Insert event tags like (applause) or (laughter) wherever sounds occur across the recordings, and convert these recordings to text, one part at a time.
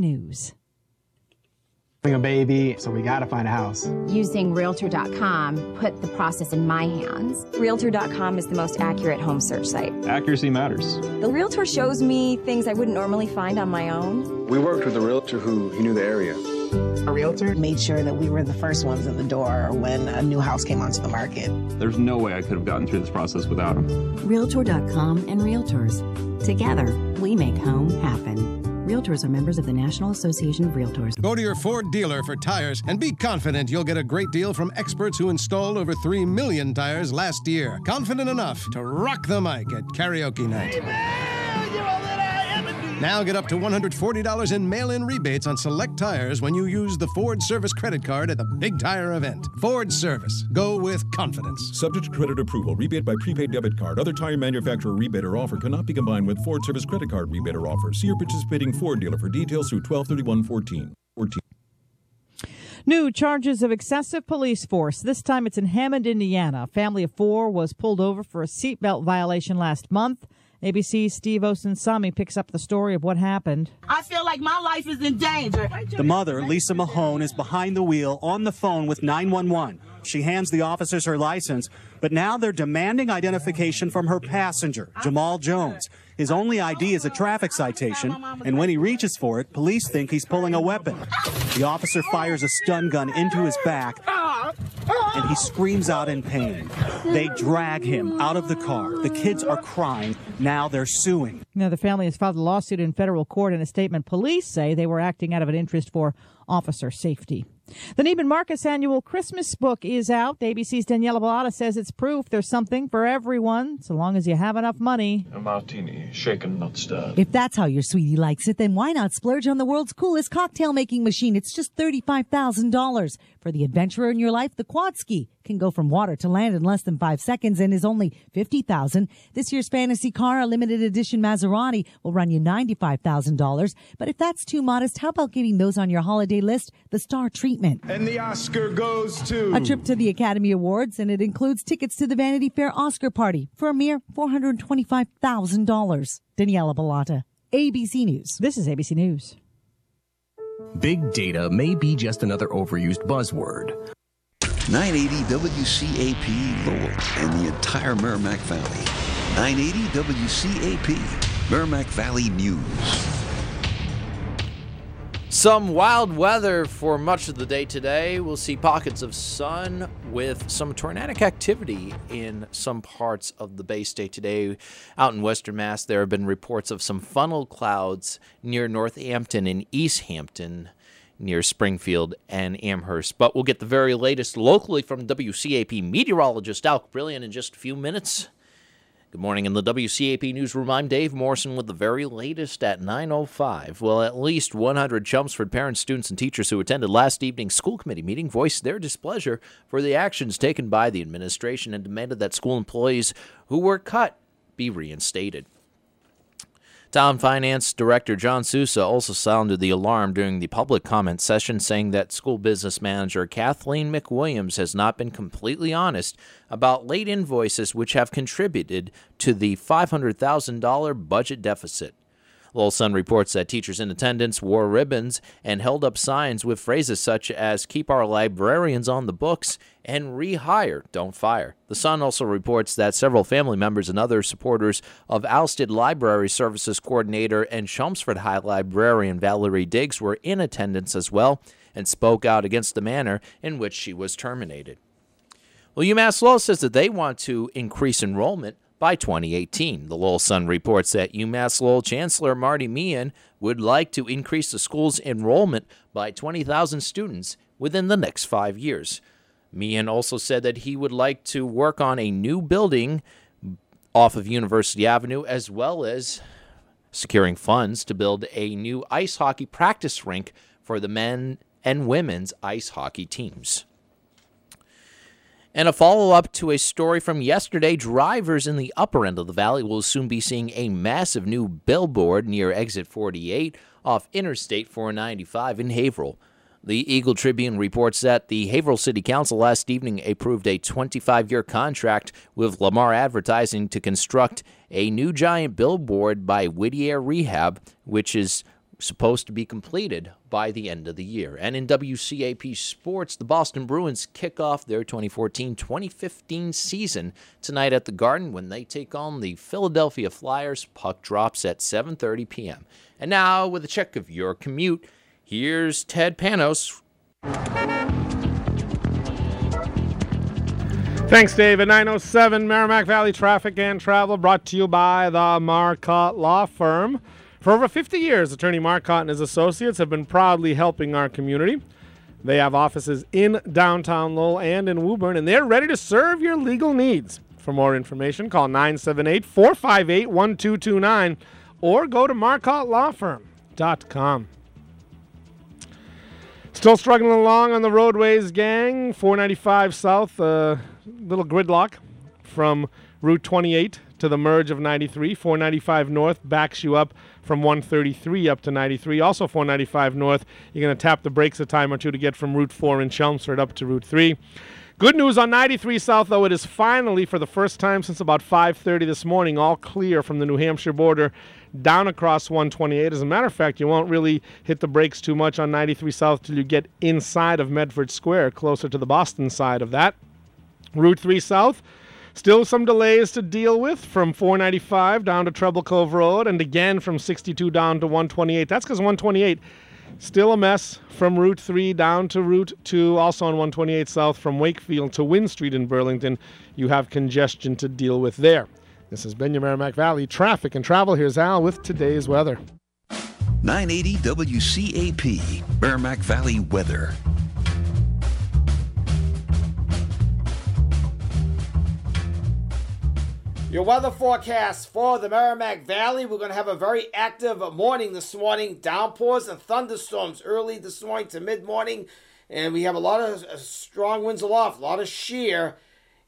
ABC News. a baby, so we gotta find a house. Using Realtor.com put the process in my hands. Realtor.com is the most accurate home search site. Accuracy matters. The Realtor shows me things I wouldn't normally find on my own. We worked with a realtor who, who knew the area. A realtor made sure that we were the first ones in the door when a new house came onto the market. There's no way I could have gotten through this process without him. Realtor.com and Realtors. Together, we make home happen. Realtors are members of the National Association of Realtors. Go to your Ford dealer for tires and be confident you'll get a great deal from experts who installed over 3 million tires last year. Confident enough to rock the mic at karaoke night. Now get up to $140 in mail in rebates on select tires when you use the Ford Service credit card at the Big Tire event. Ford Service. Go with confidence. Subject to credit approval. Rebate by prepaid debit card. Other tire manufacturer rebate or offer cannot be combined with Ford Service credit card rebate or offer. See your participating Ford dealer for details through 123114. 14. New charges of excessive police force. This time it's in Hammond, Indiana. A family of four was pulled over for a seatbelt violation last month. ABC's Steve Osunsami picks up the story of what happened. I feel like my life is in danger. The mother, Lisa Mahone, is behind the wheel on the phone with 911. She hands the officers her license, but now they're demanding identification from her passenger, Jamal Jones. His only ID is a traffic citation, and when he reaches for it, police think he's pulling a weapon. The officer fires a stun gun into his back, and he screams out in pain. They drag him out of the car. The kids are crying. Now they're suing. Now, the family has filed a lawsuit in federal court. In a statement, police say they were acting out of an interest for officer safety. The Neiman Marcus annual Christmas book is out. ABC's Daniela Bellata says it's proof there's something for everyone, so long as you have enough money. A martini, shaken, not stirred. If that's how your sweetie likes it, then why not splurge on the world's coolest cocktail making machine? It's just $35,000. For the adventurer in your life, the quad ski can go from water to land in less than five seconds and is only 50000 This year's fantasy car, a limited edition Maserati, will run you $95,000. But if that's too modest, how about giving those on your holiday list the star treatment? And the Oscar goes to a trip to the Academy Awards, and it includes tickets to the Vanity Fair Oscar party for a mere $425,000. Daniela Bellata, ABC News. This is ABC News. Big data may be just another overused buzzword. 980 WCAP Lowell and the entire Merrimack Valley. 980 WCAP, Merrimack Valley News. Some wild weather for much of the day today. We'll see pockets of sun with some tornadic activity in some parts of the Bay State today. Out in Western Mass, there have been reports of some funnel clouds near Northampton and Easthampton near Springfield and Amherst. But we'll get the very latest locally from WCAP meteorologist Al Kaprielian in just a few minutes. Good morning in the WCAP newsroom. I'm Dave Morrison with the very latest at 9:05. Well, at least 100 Chelmsford parents, students, and teachers who attended last evening's school committee meeting voiced their displeasure for the actions taken by the administration and demanded that school employees who were cut be reinstated. Town Finance Director John Sousa also sounded the alarm during the public comment session, saying that school business manager Kathleen McWilliams has not been completely honest about late invoices which have contributed to the $500,000 budget deficit. Lowell Sun reports that teachers in attendance wore ribbons and held up signs with phrases such as keep our librarians on the books and rehire, don't fire. The Sun also reports that several family members and other supporters of ousted Library Services Coordinator and Chelmsford High Librarian Valerie Diggs were in attendance as well and spoke out against the manner in which she was terminated. Well, UMass Lowell says that they want to increase enrollment by 2018. The Lowell Sun reports that UMass Lowell Chancellor Marty Meehan would like to increase the school's enrollment by 20,000 students within the next five years. Meehan also said that he would like to work on a new building off of University Avenue as well as securing funds to build a new ice hockey practice rink for the men and women's ice hockey teams. And a follow up to a story from yesterday drivers in the upper end of the valley will soon be seeing a massive new billboard near exit 48 off Interstate 495 in Haverhill. The Eagle Tribune reports that the Haverhill City Council last evening approved a 25 year contract with Lamar Advertising to construct a new giant billboard by Whittier Rehab, which is supposed to be completed by the end of the year. And in WCAP sports, the Boston Bruins kick off their 2014-2015 season tonight at the Garden when they take on the Philadelphia Flyers. Puck drops at 7:30 p.m. And now with a check of your commute, here's Ted Panos. Thanks, David. 907 Merrimack Valley Traffic and Travel brought to you by the Marcotte Law Firm. For over 50 years, attorney Marcotte and his associates have been proudly helping our community. They have offices in downtown Lowell and in Woburn, and they're ready to serve your legal needs. For more information, call 978 458 1229 or go to marcottelawfirm.com. Still struggling along on the roadways, gang. 495 south, a uh, little gridlock from Route 28 to the merge of 93. 495 north backs you up from 133 up to 93. Also 495 north, you're going to tap the brakes a time or two to get from Route 4 in Chelmsford up to Route 3. Good news on 93 South, though. It is finally, for the first time since about 5:30 this morning, all clear from the New Hampshire border down across 128. As a matter of fact, you won't really hit the brakes too much on 93 South till you get inside of Medford Square, closer to the Boston side of that. Route 3 South, still some delays to deal with from 495 down to Treble Cove Road, and again from 62 down to 128. That's because 128 still a mess from Route 3 down to Route 2, also on 128 South from Wakefield to Winn Street in Burlington. You have congestion to deal with there. This has been your Merrimack Valley traffic and travel. Here's Al with today's weather. 980 WCAP, Merrimack Valley weather. Your weather forecast for the Merrimack Valley. We're going to have a very active morning this morning. Downpours and thunderstorms early this morning to mid morning. And we have a lot of uh, strong winds aloft, a lot of shear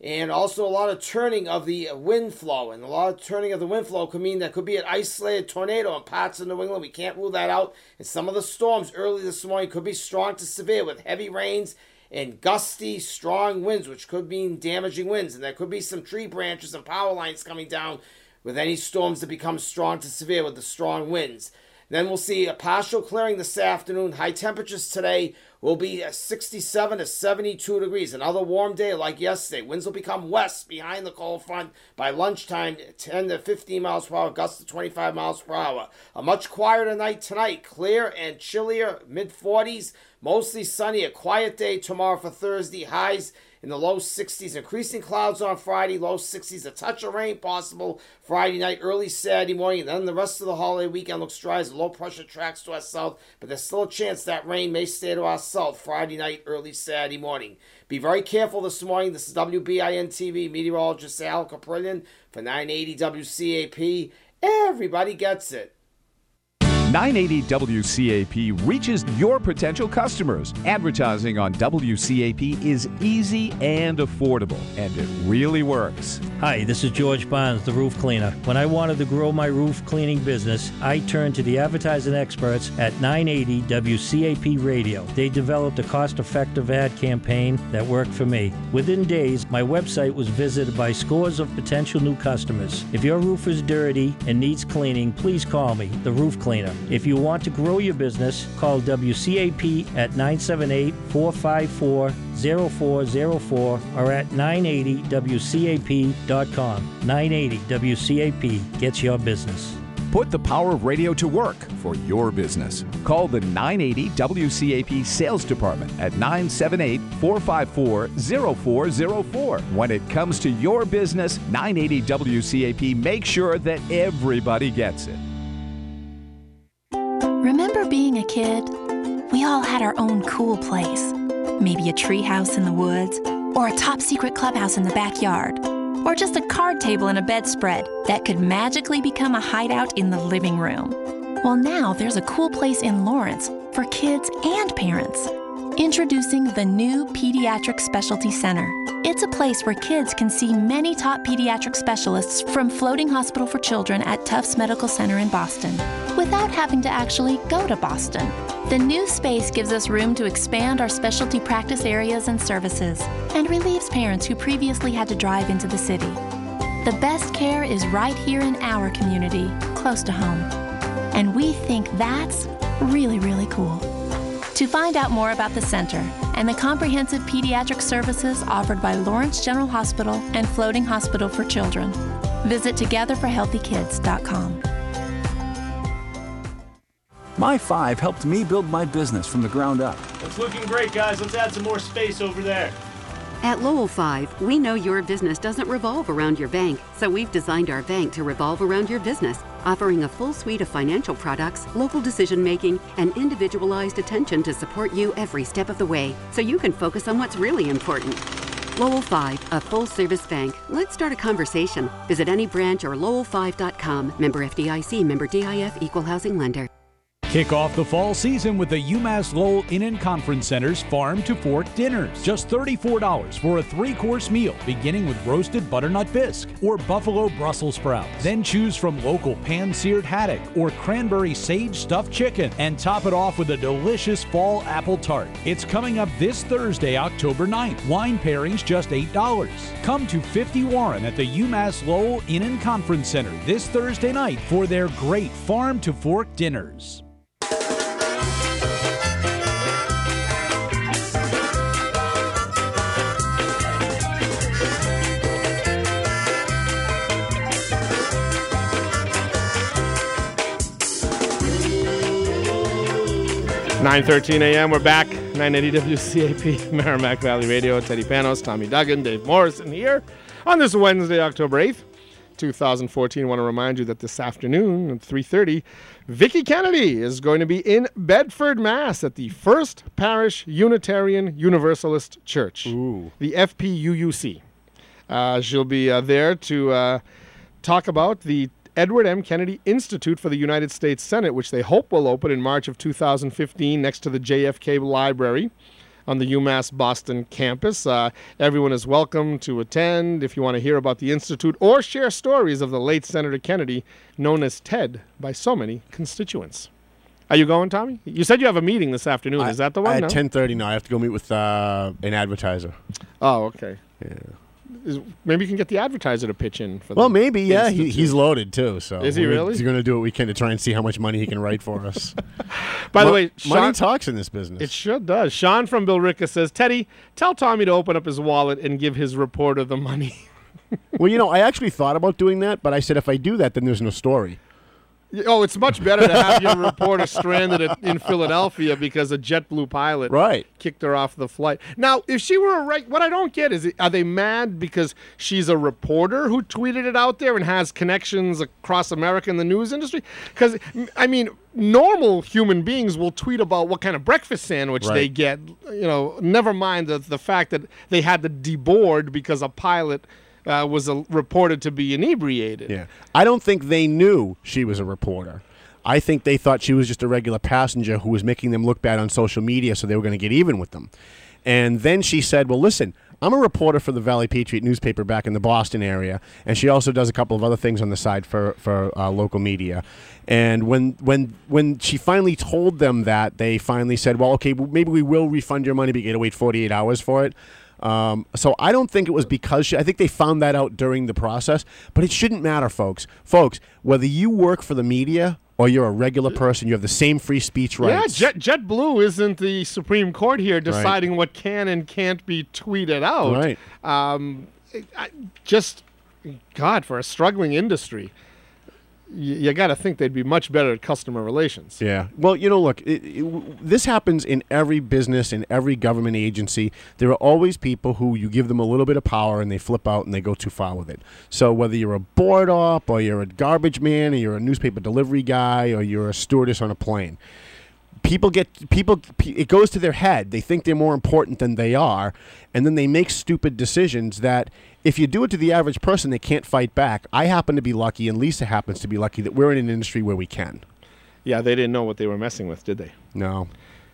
and also a lot of turning of the wind flow. And a lot of turning of the wind flow could mean that could be an isolated tornado in parts of New England. We can't rule that out. And some of the storms early this morning could be strong to severe with heavy rains and gusty, strong winds, which could mean damaging winds. And there could be some tree branches and power lines coming down with any storms that become strong to severe with the strong winds. Then we'll see a partial clearing this afternoon. High temperatures today will be 67 to 72 degrees. Another warm day like yesterday. Winds will become west behind the cold front by lunchtime, 10 to 15 miles per hour, gusts to 25 miles per hour. A much quieter night tonight, clear and chillier, mid 40s. Mostly sunny, a quiet day tomorrow for Thursday. Highs in the low 60s. Increasing clouds on Friday, low 60s. A touch of rain possible Friday night, early Saturday morning. And then the rest of the holiday weekend looks dry as low pressure tracks to our south. But there's still a chance that rain may stay to our south Friday night, early Saturday morning. Be very careful this morning. This is WBIN TV meteorologist Al Kaprielian for 980 WCAP. Everybody gets it. 980 WCAP reaches your potential customers. Advertising on WCAP is easy and affordable, and it really works. Hi, this is George Barnes, the roof cleaner. When I wanted to grow my roof cleaning business, I turned to the advertising experts at 980 WCAP Radio. They developed a cost effective ad campaign that worked for me. Within days, my website was visited by scores of potential new customers. If your roof is dirty and needs cleaning, please call me, the roof cleaner. If you want to grow your business, call WCAP at 978 454 0404 or at 980WCAP.com. 980 WCAP gets your business. Put the power of radio to work for your business. Call the 980 WCAP Sales Department at 978 454 0404. When it comes to your business, 980 WCAP makes sure that everybody gets it. Remember being a kid? We all had our own cool place. Maybe a treehouse in the woods, or a top secret clubhouse in the backyard, or just a card table and a bedspread that could magically become a hideout in the living room. Well, now there's a cool place in Lawrence for kids and parents. Introducing the new Pediatric Specialty Center. It's a place where kids can see many top pediatric specialists from Floating Hospital for Children at Tufts Medical Center in Boston without having to actually go to Boston. The new space gives us room to expand our specialty practice areas and services and relieves parents who previously had to drive into the city. The best care is right here in our community, close to home. And we think that's really, really cool. To find out more about the center and the comprehensive pediatric services offered by Lawrence General Hospital and Floating Hospital for Children, visit togetherforhealthykids.com. My Five helped me build my business from the ground up. It's looking great, guys. Let's add some more space over there. At Lowell 5, we know your business doesn't revolve around your bank, so we've designed our bank to revolve around your business, offering a full suite of financial products, local decision making, and individualized attention to support you every step of the way, so you can focus on what's really important. Lowell 5, a full service bank. Let's start a conversation. Visit any branch or lowell5.com. Member FDIC, member DIF, equal housing lender. Kick off the fall season with the UMass Lowell Inn and Conference Center's Farm to Fork dinners. Just $34 for a three course meal, beginning with roasted butternut bisque or buffalo Brussels sprouts. Then choose from local pan seared haddock or cranberry sage stuffed chicken and top it off with a delicious fall apple tart. It's coming up this Thursday, October 9th. Wine pairings just $8. Come to 50 Warren at the UMass Lowell Inn and Conference Center this Thursday night for their great Farm to Fork dinners. Nine thirteen a.m. We're back. 980 WCAP, (laughs) Merrimack Valley Radio. Teddy Panos, Tommy Duggan, Dave Morrison here on this Wednesday, October 8th, 2014. I want to remind you that this afternoon at 3.30, Vicki Kennedy is going to be in Bedford, Mass. at the First Parish Unitarian Universalist Church, Ooh. the FPUUC. Uh, she'll be uh, there to uh, talk about the Edward M. Kennedy Institute for the United States Senate, which they hope will open in March of 2015 next to the JFK Library on the UMass Boston campus. Uh, everyone is welcome to attend if you want to hear about the Institute or share stories of the late Senator Kennedy, known as Ted by so many constituents. Are you going, Tommy? You said you have a meeting this afternoon. is that the one? At No? ten thirty, no, I have to go meet with uh, an advertiser. Oh, okay. Yeah. Is, maybe you can get the advertiser to pitch in for Well, the maybe, yeah. He, he's loaded too. So Is he really? He's going to do what we can to try and see how much money he can write for us. (laughs) By the Mo- way, money talks in this business. It sure does. Sean from Billerica says, Teddy, tell Tommy to open up his wallet and give his reporter the money. (laughs) well, you know, I actually thought about doing that, but I said if I do that, then there's no story. Oh, it's much better to have your reporter stranded in Philadelphia because a JetBlue pilot Right. kicked her off the flight. Now, if she were a right, what I don't get is, are they mad because she's a reporter who tweeted it out there and has connections across America in the news industry? Because I mean, normal human beings will tweet about what kind of breakfast sandwich they get. You know, never mind the the fact that they had to deboard because a pilot. Uh, was uh, reported to be inebriated. Yeah. I don't think they knew she was a reporter. I think they thought she was just a regular passenger who was making them look bad on social media, so they were going to get even with them. And then she said, Well, listen, I'm a reporter for the Valley Patriot newspaper back in the Boston area, and she also does a couple of other things on the side for, for uh, local media. And when, when, when she finally told them that, they finally said, Well, okay, maybe we will refund your money, but you got to wait 48 hours for it. Um, so I don't think it was because she, I think they found that out during the process, but it shouldn't matter, folks. Folks, whether you work for the media or you're a regular person, you have the same free speech rights. Yeah, Jet JetBlue isn't the Supreme Court here deciding what can and can't be tweeted out. Right. Um, I, just, God, for a struggling industry, you, got to think they'd be much better at customer relations. Yeah. Well, you know, look, it, it, this happens in every business, in every government agency. There are always people who you give them a little bit of power and they flip out and they go too far with it. So whether you're a board op or you're a garbage man or you're a newspaper delivery guy or you're a stewardess on a plane, people get people it goes to their head they think they're more important than they are and then they make stupid decisions that if you do it to the average person they can't fight back i happen to be lucky and lisa happens to be lucky that we're in an industry where we can Yeah, they didn't know what they were messing with, did they? no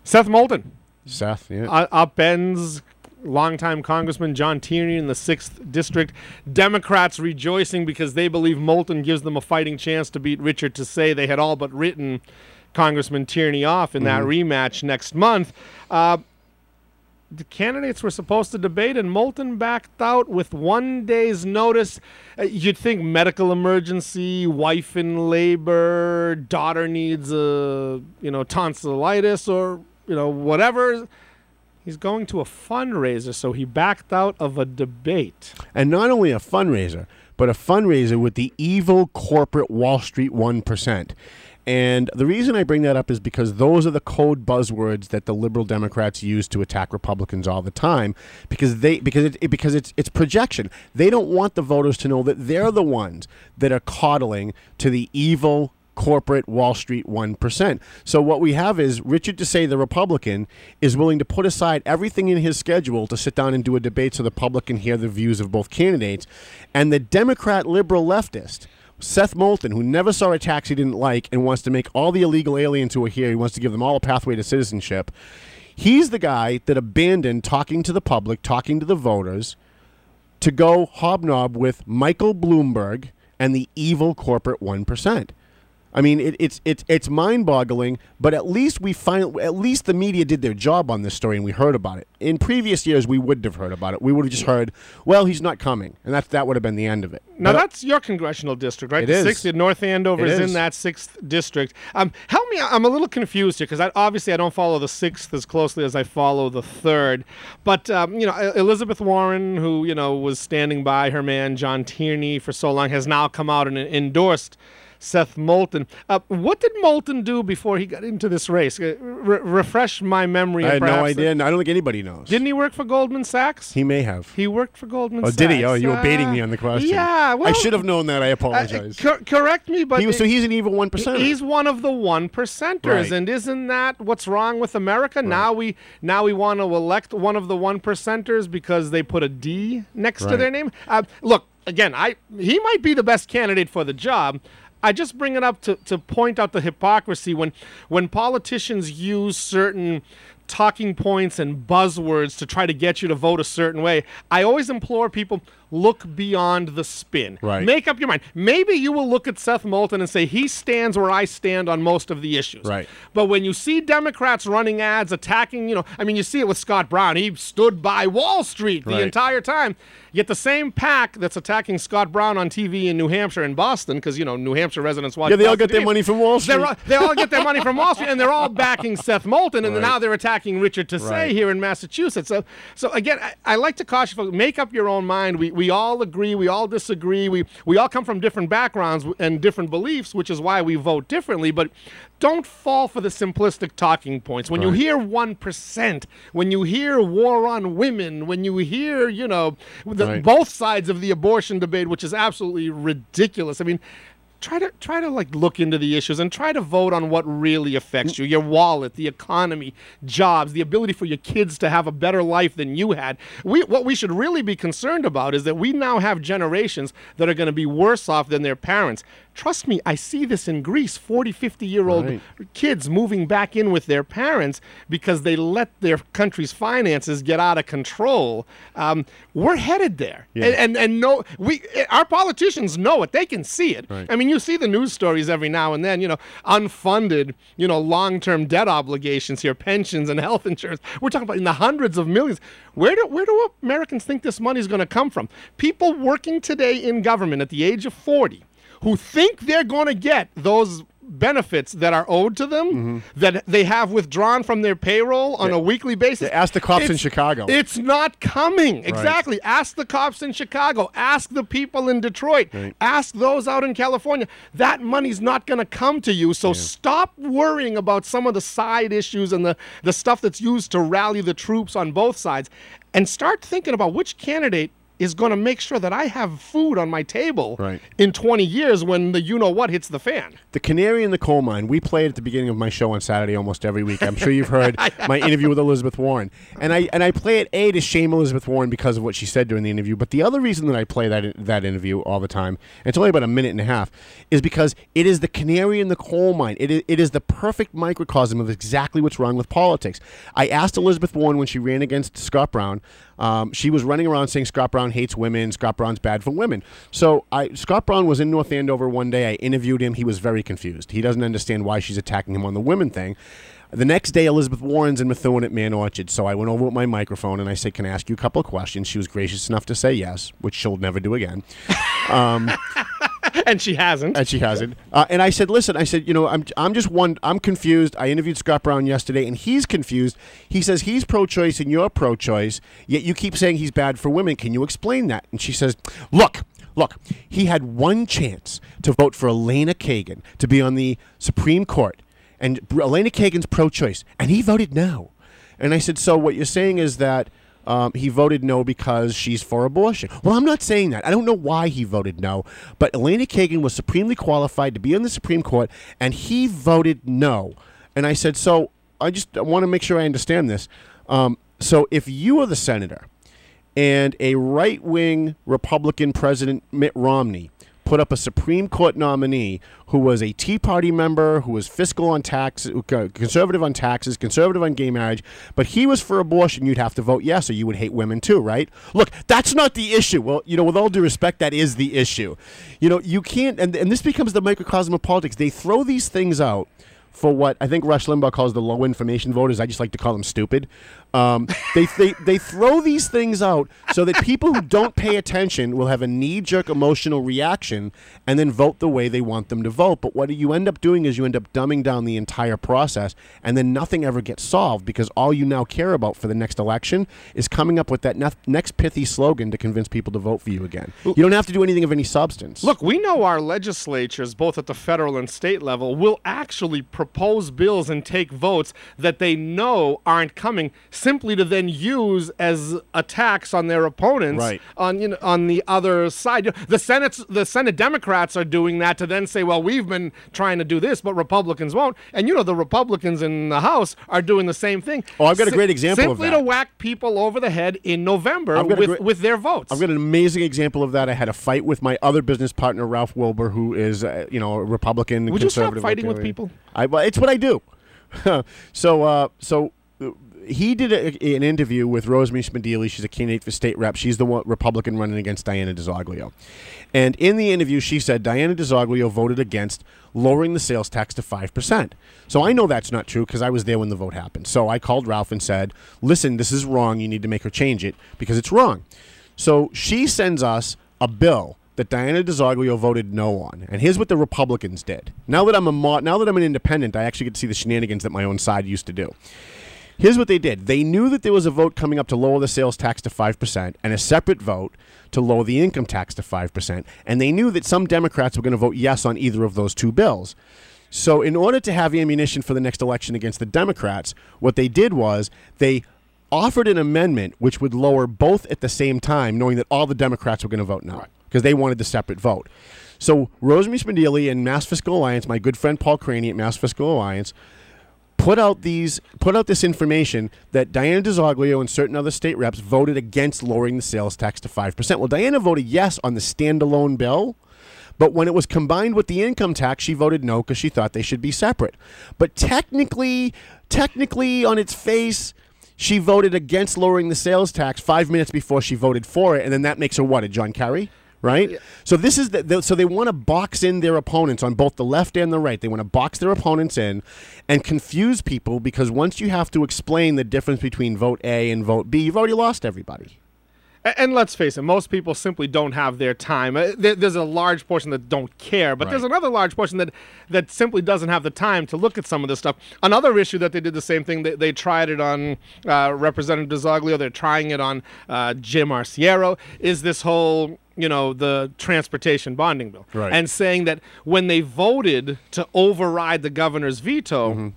Seth Moulton. seth yeah Uh, upends longtime Congressman John Tierney in the 6th District. Democrats rejoicing because they believe Moulton gives them a fighting chance to beat Richard Tisei they had all but written Congressman Tierney off in that Mhm. rematch next month. Uh, the candidates were supposed to debate, and Moulton backed out with one day's notice. Uh, you'd think medical emergency, wife in labor, daughter needs a you know tonsillitis or you know whatever. He's going to a fundraiser, so he backed out of a debate. And not only a fundraiser, but a fundraiser with the evil corporate Wall Street 1%. And the reason I bring that up is because those are the code buzzwords that the liberal Democrats use to attack Republicans all the time because they because it, it- because it's it's projection. They don't want the voters to know that they're the ones that are coddling to the evil corporate Wall Street 1%. So what we have is Richard Tisei, the Republican, is willing to put aside everything in his schedule to sit down and do a debate so the public can hear the views of both candidates. And the Democrat liberal leftist Seth Moulton, who never saw a tax he didn't like and wants to make all the illegal aliens who are here, he wants to give them all a pathway to citizenship. He's the guy that abandoned talking to the public, talking to the voters, to go hobnob with Michael Bloomberg and the evil corporate 1%. I mean, it, it's it's it's mind-boggling, but at least we find at least the media did their job on this story, and we heard about it. In previous years, we wouldn't have heard about it. We would have just heard, "Well, he's not coming," and that that would have been the end of it. Now But- that's your congressional district, right? It the is. sixth, North Andover It is, in that sixth district. Um, help me. I'm a little confused here because I, obviously I don't follow the sixth as closely as I follow the third. But um, you know, Elizabeth Warren, who you know was standing by her man John Tierney for so long, has now come out and endorsed. Seth Moulton. Uh, what did Moulton do before he got into this race? Uh, re- refresh my memory. I had no idea. I don't think anybody knows. Didn't he work for Goldman Sachs? He may have. He worked for Goldman Sachs. Oh, Sachs. did he? Oh, you were baiting Uh, me on the question. Yeah, well, I should have known that. I apologize. Cor- correct me, but He was- so he's an evil one percenter. He's one of the one percenters, Right. and isn't that what's wrong with America? Now we now we want to elect one of the one percenters because they put a D next to their name. Uh, look, again, I he might be the best candidate for the job. I just bring it up to, to point out the hypocrisy when when politicians use certain talking points and buzzwords to try to get you to vote a certain way. I always implore people look beyond the spin. Right. Make up your mind. Maybe you will look at Seth Moulton and say he stands where I stand on most of the issues. Right. But when you see Democrats running ads attacking, you know, I mean, you see it with Scott Brown. He stood by Wall Street the Right. entire time. Yet the same pack that's attacking Scott Brown on TV in New Hampshire and Boston, because you know New Hampshire residents watch. Yeah, they all Boston get their money from Wall Street. all- They all get their money from Wall (laughs) Street, and they're all backing Seth Moulton, and Right. now they're attacking Richard Tisei Right. here in Massachusetts. So, so again, I, I like to caution folks: make up your own mind. We we all agree, we all disagree, we we all come from different backgrounds and different beliefs, which is why we vote differently. But don't fall for the simplistic talking points. When you hear one percent, when you hear war on women, when you hear you know the, Right. both sides of the abortion debate, which is absolutely ridiculous. I mean try to try to like look into the issues and try to vote on what really affects you your wallet the economy jobs the ability for your kids to have a better life than you had. We what we should really be concerned about is that we now have generations that are going to be worse off than their parents trust me i see this in greece 40 50 year old Right. kids moving back in with their parents because they let their country's finances get out of control. Um, we're headed there. Yeah. and, and and no we our politicians know it. They can see it. Right. i mean you see the news stories every now and then you know unfunded you know long-term debt obligations here pensions and health insurance. We're talking about in the hundreds of millions. Where do where do americans think this money is going to come from? People working today in government at the age of 40 who think they're going to get those benefits that are owed to them mm-hmm. that they have withdrawn from their payroll on a weekly basis Yeah, ask the cops in Chicago. it's not coming. Exactly. Ask the cops in Chicago. Ask the people in Detroit. Right. Ask those out in California. That money's not going to come to you. So stop worrying about some of the side issues and the, the stuff that's used to rally the troops on both sides and start thinking about which candidate is going to make sure that I have food on my table Right. in 20 years when the you know what hits the fan. The Canary in the Coal Mine. We play it at the beginning of my show on Saturday almost every week. I'm sure you've heard (laughs) my interview with Elizabeth Warren, and I and I play it a to shame Elizabeth Warren because of what she said during the interview. But the other reason that I play that that interview all the time, and it's only about a minute and a half, is because it is the canary in the coal mine. It is, it is the perfect microcosm of exactly what's wrong with politics. I asked Elizabeth Warren when she ran against Scott Brown. Um, she was running around saying Scott Brown hates women. Scott Brown's bad for women. So I, Scott Brown was in North Andover one day. I interviewed him. He was very confused. He doesn't understand why she's attacking him on the women thing. The next day, Elizabeth Warren's in Methuen at Mann Orchard. So I went over with my microphone and I said, Can I ask you a couple of questions? She was gracious enough to say yes, which she'll never do again. (laughs) Um, (laughs) and she hasn't. and she hasn't. Uh, and I said, listen, I said, you know, I'm, I'm just one, I'm confused. I interviewed Scott Brown yesterday, and he's confused. He says he's pro-choice and you're pro-choice, yet you keep saying he's bad for women. Can you explain that? And she says, look, look, he had one chance to vote for Elena Kagan to be on the Supreme Court, and Elena Kagan's pro-choice, and he voted no. And I said, so what you're saying is that um, he voted no because she's for abortion. Well, I'm not saying that. I don't know why he voted no, but Elena Kagan was supremely qualified to be on the Supreme Court, and he voted no. And I said, so I just want to make sure I understand this. Um, so if you are the senator and a right wing Republican President Mitt Romney put up a Supreme Court nominee who was a Tea Party member, who was fiscal on taxes, uh, conservative on taxes, conservative on gay marriage, but he was for abortion, you'd have to vote yes, or you would hate women too, right? Look, that's not the issue. Well, you know, with all due respect, that is the issue. You know, you can't, and, and this becomes the microcosm of politics. They throw these things out for what I think Rush Limbaugh calls the low information voters. I just like to call them stupid. Um, they, they, they throw these things out so that people who don't pay attention will have a knee jerk emotional reaction and then vote the way they want them to vote. But what you end up doing is you end up dumbing down the entire process and then nothing ever gets solved because all you now care about for the next election is coming up with that nef- next pithy slogan to convince people to vote for you again. You don't have to do anything of any substance. Look, we know our legislatures, both at the federal and state level, will actually propose bills and take votes that they know aren't coming simply to then use as attacks on their opponents Right. on you know, on the other side. The Senate's the Senate Democrats are doing that to then say, well, we've been trying to do this, but Republicans won't. And you know, the Republicans in the House are doing the same thing. Oh, I've got a great example of simply that. to whack people over the head in November I've got a with, great- with their votes. I've got an amazing example of that. I had a fight with my other business partner, Ralph Wilbur, who is, uh, you know, a Republican. Would you stop fighting with people? I, well, it's what I do. (laughs) so, uh, so he did a, an interview with Rosemary Smedile. She's a candidate for state rep. She's the one Republican running against Diana DiZoglio. And in the interview, she said Diana DiZoglio voted against lowering the sales tax to 5%. So I know that's not true because I was there when the vote happened. So I called Ralph and said, listen, this is wrong. You need to make her change it because it's wrong. So she sends us a bill that Diana DiZoglio voted no on. And here's what the Republicans did. Now that I'm a now that I'm an independent, I actually get to see the shenanigans that my own side used to do. Here's what they did. They knew that there was a vote coming up to lower the sales tax to 5% and a separate vote to lower the income tax to 5%. And they knew that some Democrats were going to vote yes on either of those two bills. So, in order to have ammunition for the next election against the Democrats, what they did was they offered an amendment which would lower both at the same time, knowing that all the Democrats were going to vote no because they wanted the separate vote. So, Rosemary Smedile and Mass Fiscal Alliance, my good friend Paul Craney at Mass Fiscal Alliance, put out these put out this information that Diana DiZoglio and certain other state reps voted against lowering the sales tax to 5%. Well, Diana voted yes on the standalone bill, but when it was combined with the income tax, she voted no because she thought they should be separate. But technically, technically on its face, she voted against lowering the sales tax 5 minutes before she voted for it, and then that makes her what, a John Kerry? Right, so this is the, the so they want to box in their opponents on both the left and the right. They want to box their opponents in and confuse people because once you have to explain the difference between vote A and vote B, you've already lost everybody. And let's face it, most people simply don't have their time. Uh, there- There's a large portion that don't care, but there's another large portion that, that simply doesn't have the time to look at some of this stuff. Another issue that they did the same thing, they, they tried it on uh, Representative DiZoglio, they're trying it on uh, Jim Arciero, is this whole, you know, the transportation bonding bill. Right. And saying that when they voted to override the governor's veto, Mm-hmm.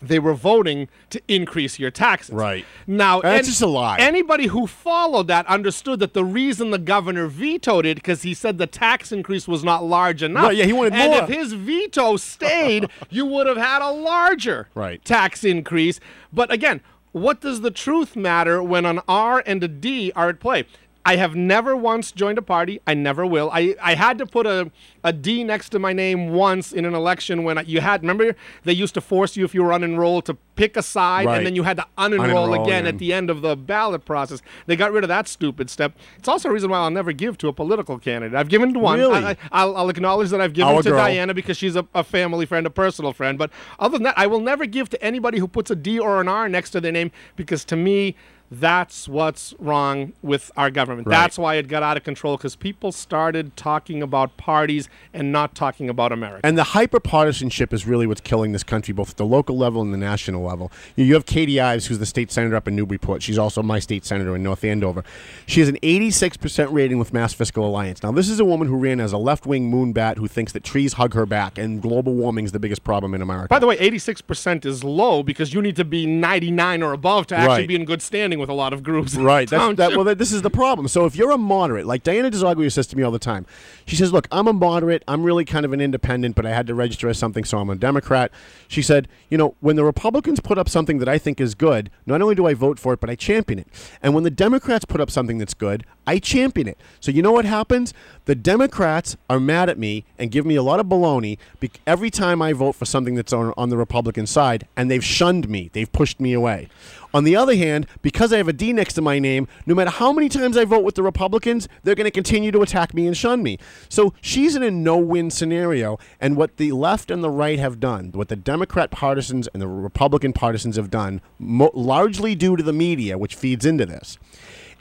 they were voting to increase your taxes. Right. Now, That's any- just a lie. Anybody who followed that understood that the reason the governor vetoed it because he said the tax increase was not large enough. Right, yeah, he wanted and more. if his veto stayed, (laughs) you would have had a larger Right. tax increase. But again, what does the truth matter when an R and a D are at play? I have never once joined a party. I never will. I, I had to put a, a D next to my name once in an election when I, you had, remember, they used to force you if you were unenrolled to pick a side Right. and then you had to unenroll, Unenroll again again. at the end of the ballot process. They got rid of that stupid step. It's also a reason why I'll never give to a political candidate. I've given to one. Really? I, will I'll acknowledge that I've given Our to girl. Diana because she's a, a family friend, a personal friend. But other than that, I will never give to anybody who puts a D or an R next to their name because to me, that's what's wrong with our government. Right. That's why it got out of control because people started talking about parties and not talking about America. And the hyper partisanship is really what's killing this country, both at the local level and the national level. You have Katie Ives, who's the state senator up in Newburyport. She's also my state senator in North Andover. She has an 86% rating with Mass Fiscal Alliance. Now, this is a woman who ran as a left wing moonbat who thinks that trees hug her back and global warming is the biggest problem in America. By the way, 86% is low because you need to be 99 or above to actually Right. be in good standing with a lot of groups. Right. That's, that, well, that, this is the problem. So if you're a moderate, like Diana DiZoglio says to me all the time, she says, "Look, I'm a moderate. I'm really kind of an independent, but I had to register as something, so I'm a Democrat." She said, "You know, when the Republicans put up something that I think is good, not only do I vote for it, but I champion it. And when the Democrats put up something that's good, I champion it. So you know what happens? The Democrats are mad at me and give me a lot of baloney every time I vote for something that's on, on the Republican side, and they've shunned me. They've pushed me away. On the other hand, because I have a D next to my name, no matter how many times I vote with the Republicans, they're going to continue to attack me and shun me. So she's in a no-win scenario. And what the left and the right have done, what the Democrat partisans and the Republican partisans have done, largely due to the media, which feeds into this,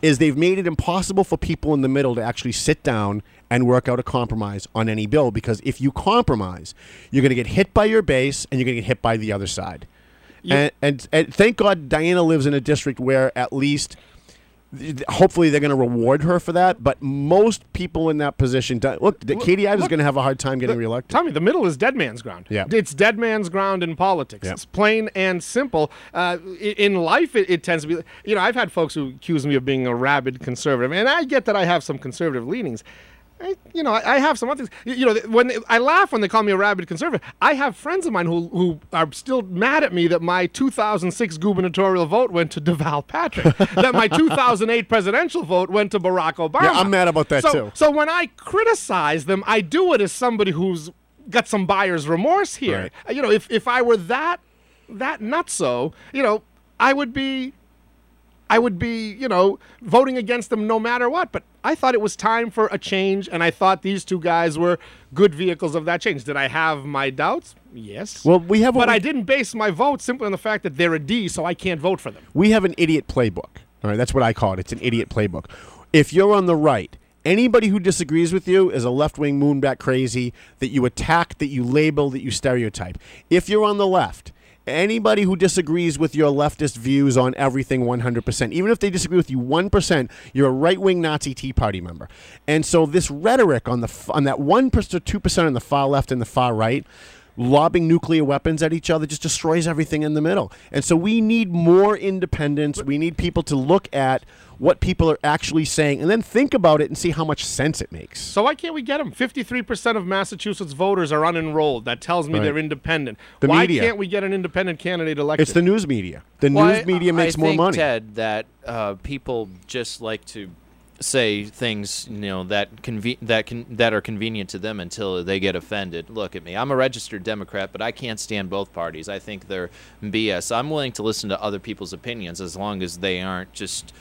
is they've made it impossible for people in the middle to actually sit down and work out a compromise on any bill because if you compromise, you're going to get hit by your base and you're going to get hit by the other side. And, and and thank God Diana lives in a district where at least hopefully they're going to reward her for that. But most people in that position, look, Look- Katie Ives is going to have a hard time getting the- reelected. Tommy, the middle is dead man's ground. Yeah. It's dead man's ground in politics. Yeah. It's plain and simple. Uh, in life, it, it tends to be, you know, I've had folks who accuse me of being a rabid conservative, and I get that I have some conservative leanings. I, you know, I, I have some other things. You know, when they, I laugh when they call me a rabid conservative. I have friends of mine who who are still mad at me that my 2006 gubernatorial vote went to (laughs) Deval Patrick, that my 2008 presidential vote went to Barack Obama. Yeah, I'm mad about that, So- too. So when I criticize them, I do it as somebody who's got some buyer's remorse here. Uh, You know, if if I were that that nutso, you know, I would be I would be, you know, voting against them no matter what. But I thought it was time for a change, and I thought these two guys were good vehicles of that change. Did I have my doubts? Yes. Well, we have. but what I didn't base my vote simply on the fact that they're a D, so I can't vote for them. We have an idiot playbook. All right, that's what I call it. It's an idiot playbook. If you're on the right, anybody who disagrees with you is a left-wing moonbat crazy that you attack, that you label, that you stereotype. If you're on the left, anybody who disagrees with your leftist views on everything 100%, even if they disagree with you 1%, you're a right-wing Nazi Tea Party member. And so this rhetoric on the on that 1% or 2% on the far left and the far right lobbing nuclear weapons at each other just destroys everything in the middle. And so we need more independence. We need people to look at what people are actually saying and then think about it and see how much sense it makes. So why can't we get them? 53% of Massachusetts voters are unenrolled. That tells me Right. they're independent. The why media. can't we get an independent candidate elected? It's the news media. The Well, news I- media makes I more think, money. Ted, that uh, people just like to say things you know that conve- that can that are convenient to them until they get offended. Look at me. I'm a registered Democrat, but I can't stand both parties. I think they're BS. I'm willing to listen to other people's opinions as long as they aren't just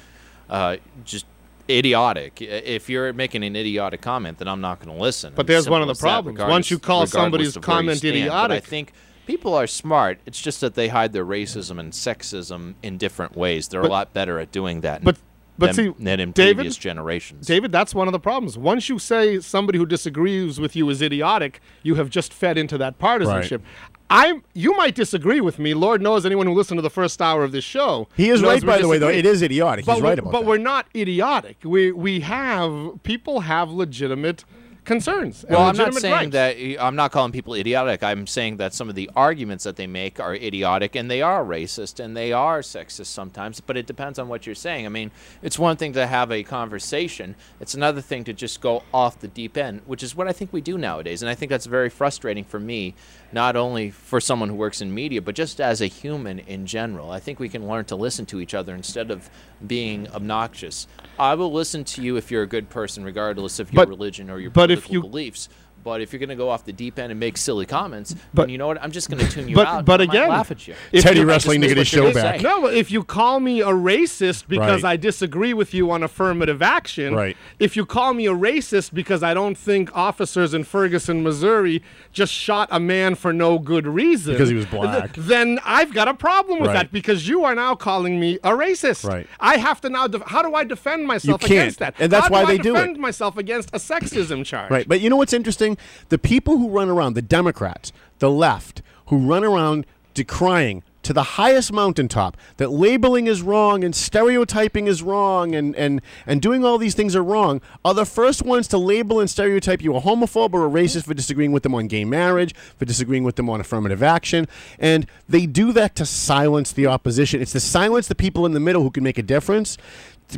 uh, just idiotic. If you're making an idiotic comment, then I'm not going to listen. But It's there's one of the as that, problems. Once you call somebody's of where you comment stand. But I think people are smart. It's just that they hide their racism and sexism in different ways. They're But- a lot better at doing that. But but than, see, than in David, previous generations. David, that's one of the problems. Once you say somebody who disagrees with you is idiotic, you have just fed into that partisanship. I'm. You might disagree with me. Lord knows anyone who listened to the first hour of this show. He is right, by the way, though. It is idiotic. But He's right about But that. we're not idiotic. We we have people have legitimate concerns. Well, I'm not saying gripes. that I'm not calling people idiotic. I'm saying that some of the arguments that they make are idiotic and they are racist and they are sexist sometimes. But it depends on what you're saying. I mean, it's one thing to have a conversation. It's another thing to just go off the deep end, which is what I think we do nowadays. And I think that's very frustrating for me, not only for someone who works in media, but just as a human in general. I think we can learn to listen to each other instead of being obnoxious. I will listen to you if you're a good person, regardless of your But- religion or your but if you- beliefs. But if you're going to go off the deep end and make silly comments, But- then you know what? I'm just going to tune you but out. but and I might again, laugh at you. if Teddy you- Wrestling to get his show back. No, but if you call me a racist because Right. I disagree with you on affirmative action, Right. if you call me a racist because I don't think officers in Ferguson, Missouri, just shot a man for no good reason Because he was th- black. then I've got a problem with Right. that because you are now calling me a racist. Right. I have to now. Def- how do I defend myself can't, against that? and that's How why do I they do it. defend myself against a sexism charge. Right. But you know what's interesting? The people who run around, the Democrats, the left, who run around decrying to the highest mountaintop that labeling is wrong and stereotyping is wrong and, and, and doing all these things are wrong are the first ones to label and stereotype you a homophobe or a racist for disagreeing with them on gay marriage, for disagreeing with them on affirmative action. And they do that to silence the opposition. It's to silence the people in the middle who can make a difference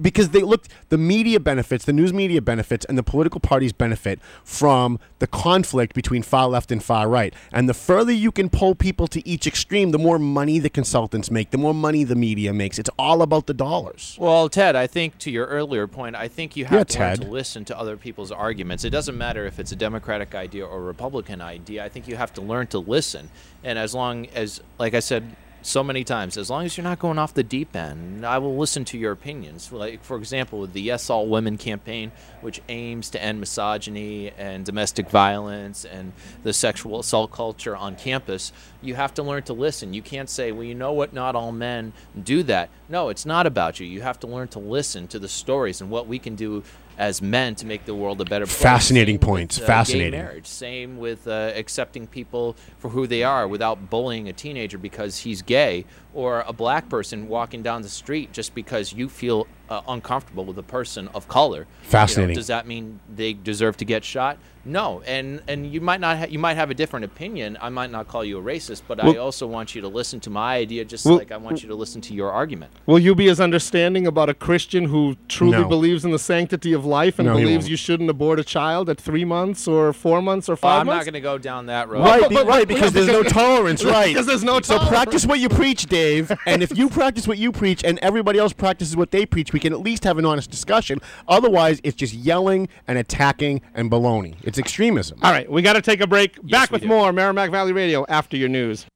because they look the media benefits the news media benefits and the political parties benefit from the conflict between far left and far right and the further you can pull people to each extreme the more money the consultants make the more money the media makes it's all about the dollars Well, Ted, I think to your earlier point, I think you have Yeah, to learn to listen to other people's arguments. It doesn't matter if it's a Democratic idea or a Republican idea. I think you have to learn to listen. And as long as, like I said so many times, as long as you're not going off the deep end, I will listen to your opinions. Like, for example, with the Yes All Women campaign, which aims to end misogyny and domestic violence and the sexual assault culture on campus, you have to learn to listen. You can't say, well, you know what, not all men do that. No, it's not about you. You have to learn to listen to the stories and what we can do as men to make the world a better place. Fascinating Same with, points. uh, Fascinating. Marriage. Same with uh, accepting people for who they are without bullying a teenager because he's gay, or a black person walking down the street just because you feel uh, uncomfortable with a person of color. You know, Fascinating. does that mean they deserve to get shot? No, and and you might not ha- you might have a different opinion. I might not call you a racist, but I also want you to listen to my idea, just Well- like I want you to listen to your argument. Will you be as understanding about a Christian who truly No. believes in the sanctity of life and No, believes you shouldn't abort a child at three months or four months or Well, five I'm not going to go down that road. Right, be- (laughs) right, because there's no tolerance, right? Because there's no Tolerance. So practice what you preach, Dave. And if you practice what you preach, and everybody else practices what they preach, we can at least have an honest discussion. Otherwise, it's just yelling and attacking and baloney. It's extremism. All right, we got to take a break. Back we with do. more Merrimack Valley Radio after your news.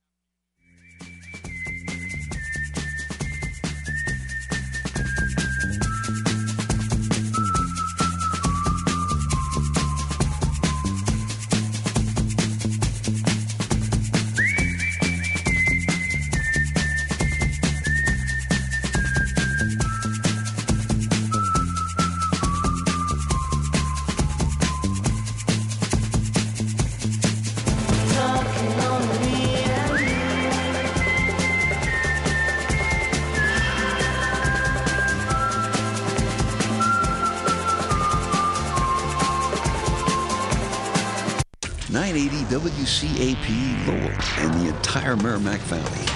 WCAP Lowell and the entire Merrimack Valley.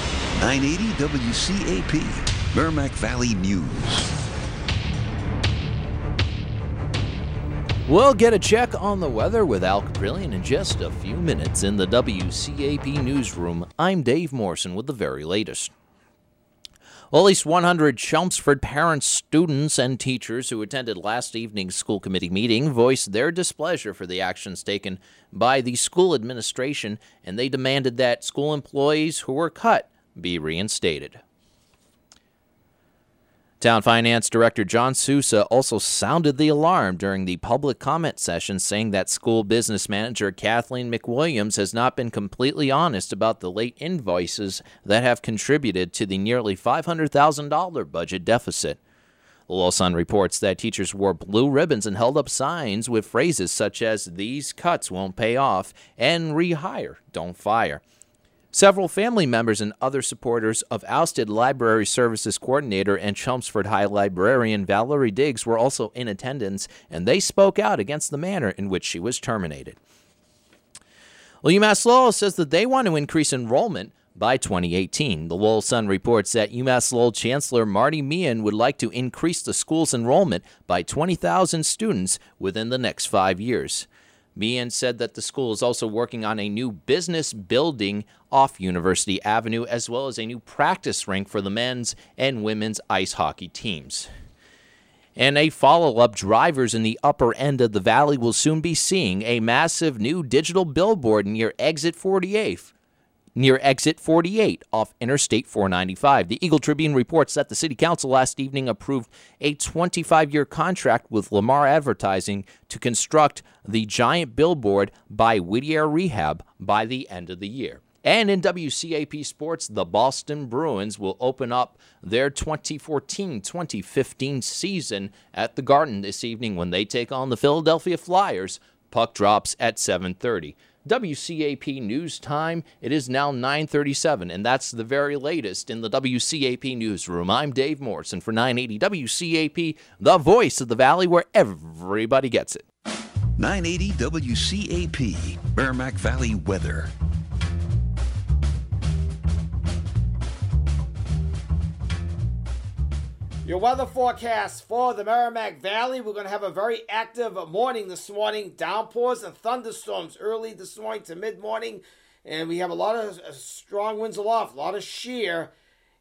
980 WCAP Merrimack Valley News. We'll get a check on the weather with Al Kaprielian in just a few minutes in the WCAP newsroom. I'm Dave Morrison with the very latest. Well, at least 100 Chelmsford parents, students, and teachers who attended last evening's school committee meeting voiced their displeasure for the actions taken by the school administration, and they demanded that school employees who were cut be reinstated. Town Finance Director John Sousa also sounded the alarm during the public comment session, saying that school business manager Kathleen McWilliams has not been completely honest about the late invoices that have contributed to the nearly $500,000 budget deficit. The Sun reports that teachers wore blue ribbons and held up signs with phrases such as, These cuts won't pay off, and rehire, don't fire. Several family members and other supporters of ousted Library Services Coordinator and Chelmsford High librarian Valerie Diggs were also in attendance, and they spoke out against the manner in which she was terminated. Well, UMass Lowell says that they want to increase enrollment by 2018. The Lowell Sun reports that UMass Lowell Chancellor Marty Meehan would like to increase the school's enrollment by 20,000 students within the next five years. Meehan said that the school is also working on a new business building off University Avenue, as well as a new practice rink for the men's and women's ice hockey teams. And a follow up drivers in the upper end of the valley will soon be seeing a massive new digital billboard near exit 48 near exit 48 off Interstate 495. The Eagle Tribune reports that the City Council last evening approved a 25 year contract with Lamar Advertising to construct the giant billboard by Whittier Rehab by the end of the year. And in WCAP sports, the Boston Bruins will open up their 2014 2015 season at the Garden this evening when they take on the Philadelphia Flyers. Puck drops at 7:30. WCAP News Time. It is now 9:37 and that's the very latest in the WCAP newsroom. I'm Dave Morrison for 980 WCAP, the voice of the valley where everybody gets it. 980 WCAP, Merrimack Valley weather. Your weather forecast for the Merrimack Valley. We're going to have a very active morning this morning. Downpours and thunderstorms early this morning to mid morning. And we have a lot of uh, strong winds aloft, a lot of shear,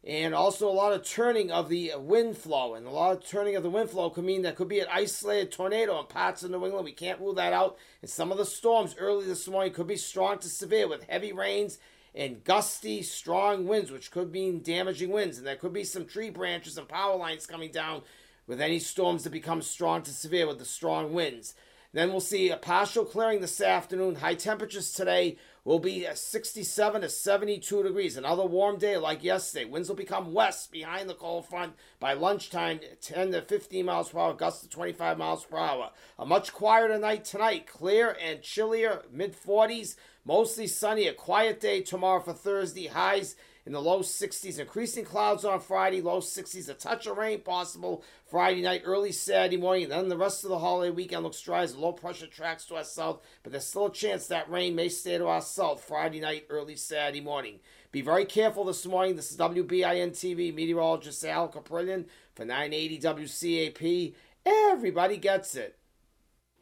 and also a lot of turning of the wind flow. And a lot of turning of the wind flow could mean that could be an isolated tornado in parts of New England. We can't rule that out. And some of the storms early this morning could be strong to severe with heavy rains and gusty, strong winds, which could mean damaging winds. And there could be some tree branches and power lines coming down with any storms that become strong to severe with the strong winds. Then we'll see a partial clearing this afternoon. High temperatures today will be 67 to 72 degrees. Another warm day like yesterday. Winds will become west behind the cold front by lunchtime, 10 to 15 miles per hour, gusts to 25 miles per hour. A much quieter night tonight, clear and chillier, mid 40s. Mostly sunny, a quiet day tomorrow for Thursday. Highs in the low 60s. Increasing clouds on Friday, low 60s. A touch of rain possible Friday night, early Saturday morning. And then the rest of the holiday weekend looks dry as low pressure tracks to our south. But there's still a chance that rain may stay to our south Friday night, early Saturday morning. Be very careful this morning. This is WBIN TV meteorologist Al Kaprielian for 980 WCAP. Everybody gets it.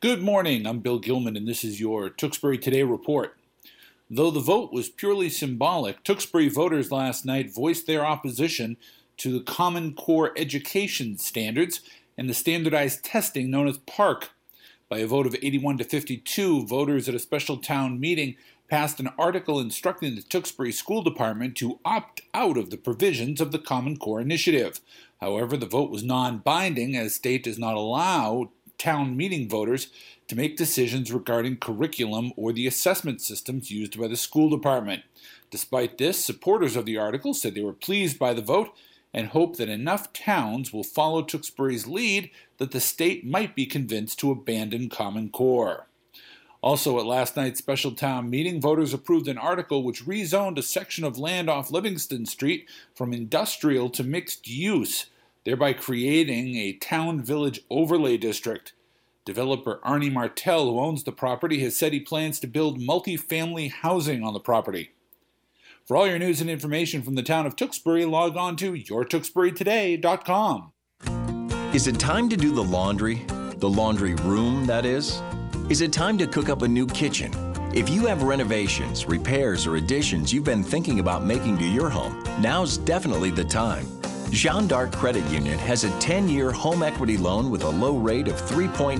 Good morning. I'm Bill Gilman, and this is your Tewksbury Today report. Though the vote was purely symbolic, Tewksbury voters last night voiced their opposition to the Common Core education standards and the standardized testing known as PARCC. By a vote of 81 to 52, voters at a special town meeting passed an article instructing the Tewksbury School Department to opt out of the provisions of the Common Core initiative. However, the vote was non binding as state does not allow town meeting voters to make decisions regarding curriculum or the assessment systems used by the school department. Despite this, supporters of the article said they were pleased by the vote and hope that enough towns will follow Tewksbury's lead that the state might be convinced to abandon Common Core. Also, at last night's special town meeting, voters approved an article which rezoned a section of land off Livingston Street from industrial to mixed use, thereby creating a town village overlay district. Developer Arnie Martell, who owns the property, has said he plans to build multi-family housing on the property. For all your news and information from the town of Tewksbury, log on to yourtewksburytoday.com. Is it time to do the laundry? The laundry room, that is? Is it time to cook up a new kitchen? If you have renovations, repairs, or additions you've been thinking about making to your home, now's definitely the time. Jean d'Arc Credit Union has a 10 year home equity loan with a low rate of 3.99%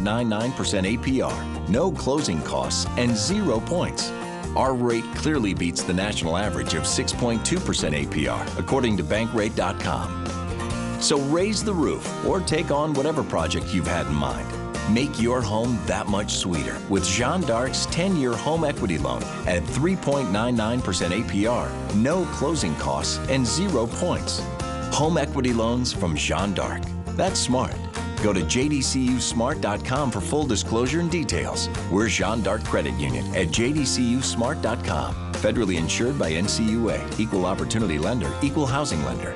APR, no closing costs, and zero points. Our rate clearly beats the national average of 6.2% APR, according to Bankrate.com. So raise the roof or take on whatever project you've had in mind. Make your home that much sweeter with Jean d'Arc's 10 year home equity loan at 3.99% APR, no closing costs, and zero points. Home equity loans from Jean d'Arc. That's smart. Go to jdcusmart.com for full disclosure and details. We're Jean d'Arc Credit Union at jdcusmart.com. Federally insured by NCUA. Equal opportunity lender. Equal housing lender.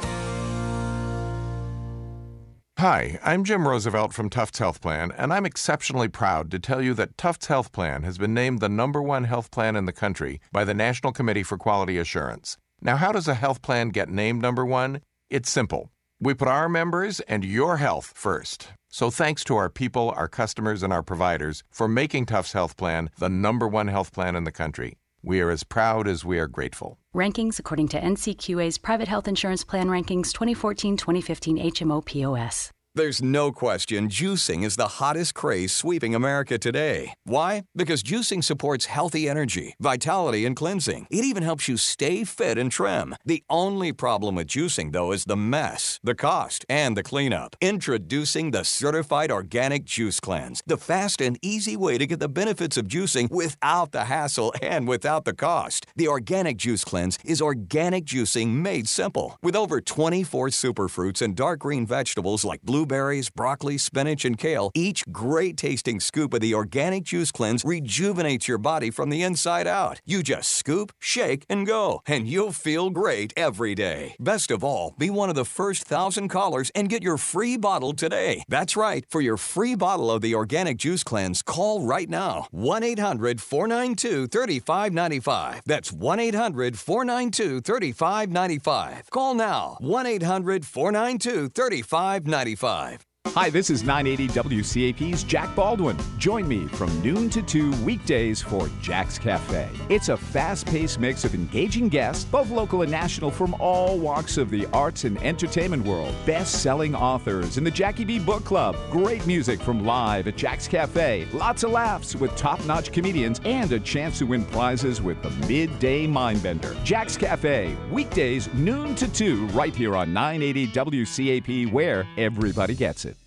Hi, I'm Jim Roosevelt from Tufts Health Plan, and I'm exceptionally proud to tell you that Tufts Health Plan has been named the number one health plan in the country by the National Committee for Quality Assurance. Now, how does a health plan get named number one? It's simple. We put our members and your health first. So thanks to our people, our customers, and our providers for making Tufts Health Plan the number one health plan in the country. We are as proud as we are grateful. Rankings according to NCQA's Private Health Insurance Plan Rankings 2014 2015 HMO POS. There's no question juicing is the hottest craze sweeping America today. Why? Because juicing supports healthy energy, vitality, and cleansing. It even helps you stay fit and trim. The only problem with juicing, though, is the mess, the cost, and the cleanup. Introducing the Certified Organic Juice Cleanse, the fast and easy way to get the benefits of juicing without the hassle and without the cost. The Organic Juice Cleanse is organic juicing made simple. With over 24 superfruits and dark green vegetables like blueberries, broccoli, spinach, and kale, each great tasting scoop of the Organic Juice Cleanse rejuvenates your body from the inside out. You just scoop, shake, and go, and you'll feel great every day. Best of all, be one of the first thousand callers and get your free bottle today. That's right. For your free bottle of the Organic Juice Cleanse, call right now 1 800 492 3595. That's 1 800 492 3595. Call now 1 800 492 3595. 5. Hi, this is 980 WCAP's Jack Baldwin. Join me from noon to 2 weekdays for Jack's Cafe. It's a fast paced mix of engaging guests, both local and national, from all walks of the arts and entertainment world. Best selling authors in the Jackie B Book Club. Great music from live at Jack's Cafe. Lots of laughs with top notch comedians and a chance to win prizes with the Midday Mindbender. Jack's Cafe, weekdays noon to 2, right here on 980 WCAP, where everybody gets it.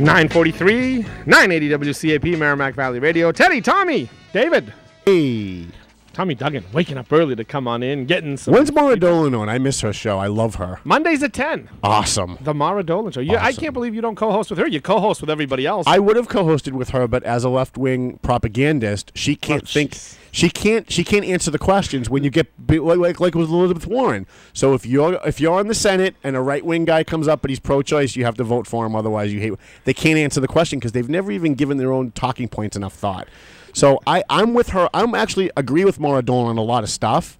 Nine forty-three, nine eighty WCAP Merrimack Valley Radio. Teddy, Tommy, David. Hey. Tommy Duggan waking up early to come on in, getting some. When's Mara Dolan on? I miss her show. I love her. Mondays at ten. Awesome. The Mara Dolan show. Yeah, I can't believe you don't co-host with her. You co-host with everybody else. I would have co-hosted with her, but as a left-wing propagandist, she can't oh, think. She can't. She can't answer the questions when you get like, like like with Elizabeth Warren. So if you're if you're in the Senate and a right-wing guy comes up but he's pro-choice, you have to vote for him. Otherwise, you hate. They can't answer the question because they've never even given their own talking points enough thought. So I I'm with her. I'm actually agree with Mara Dolan on a lot of stuff.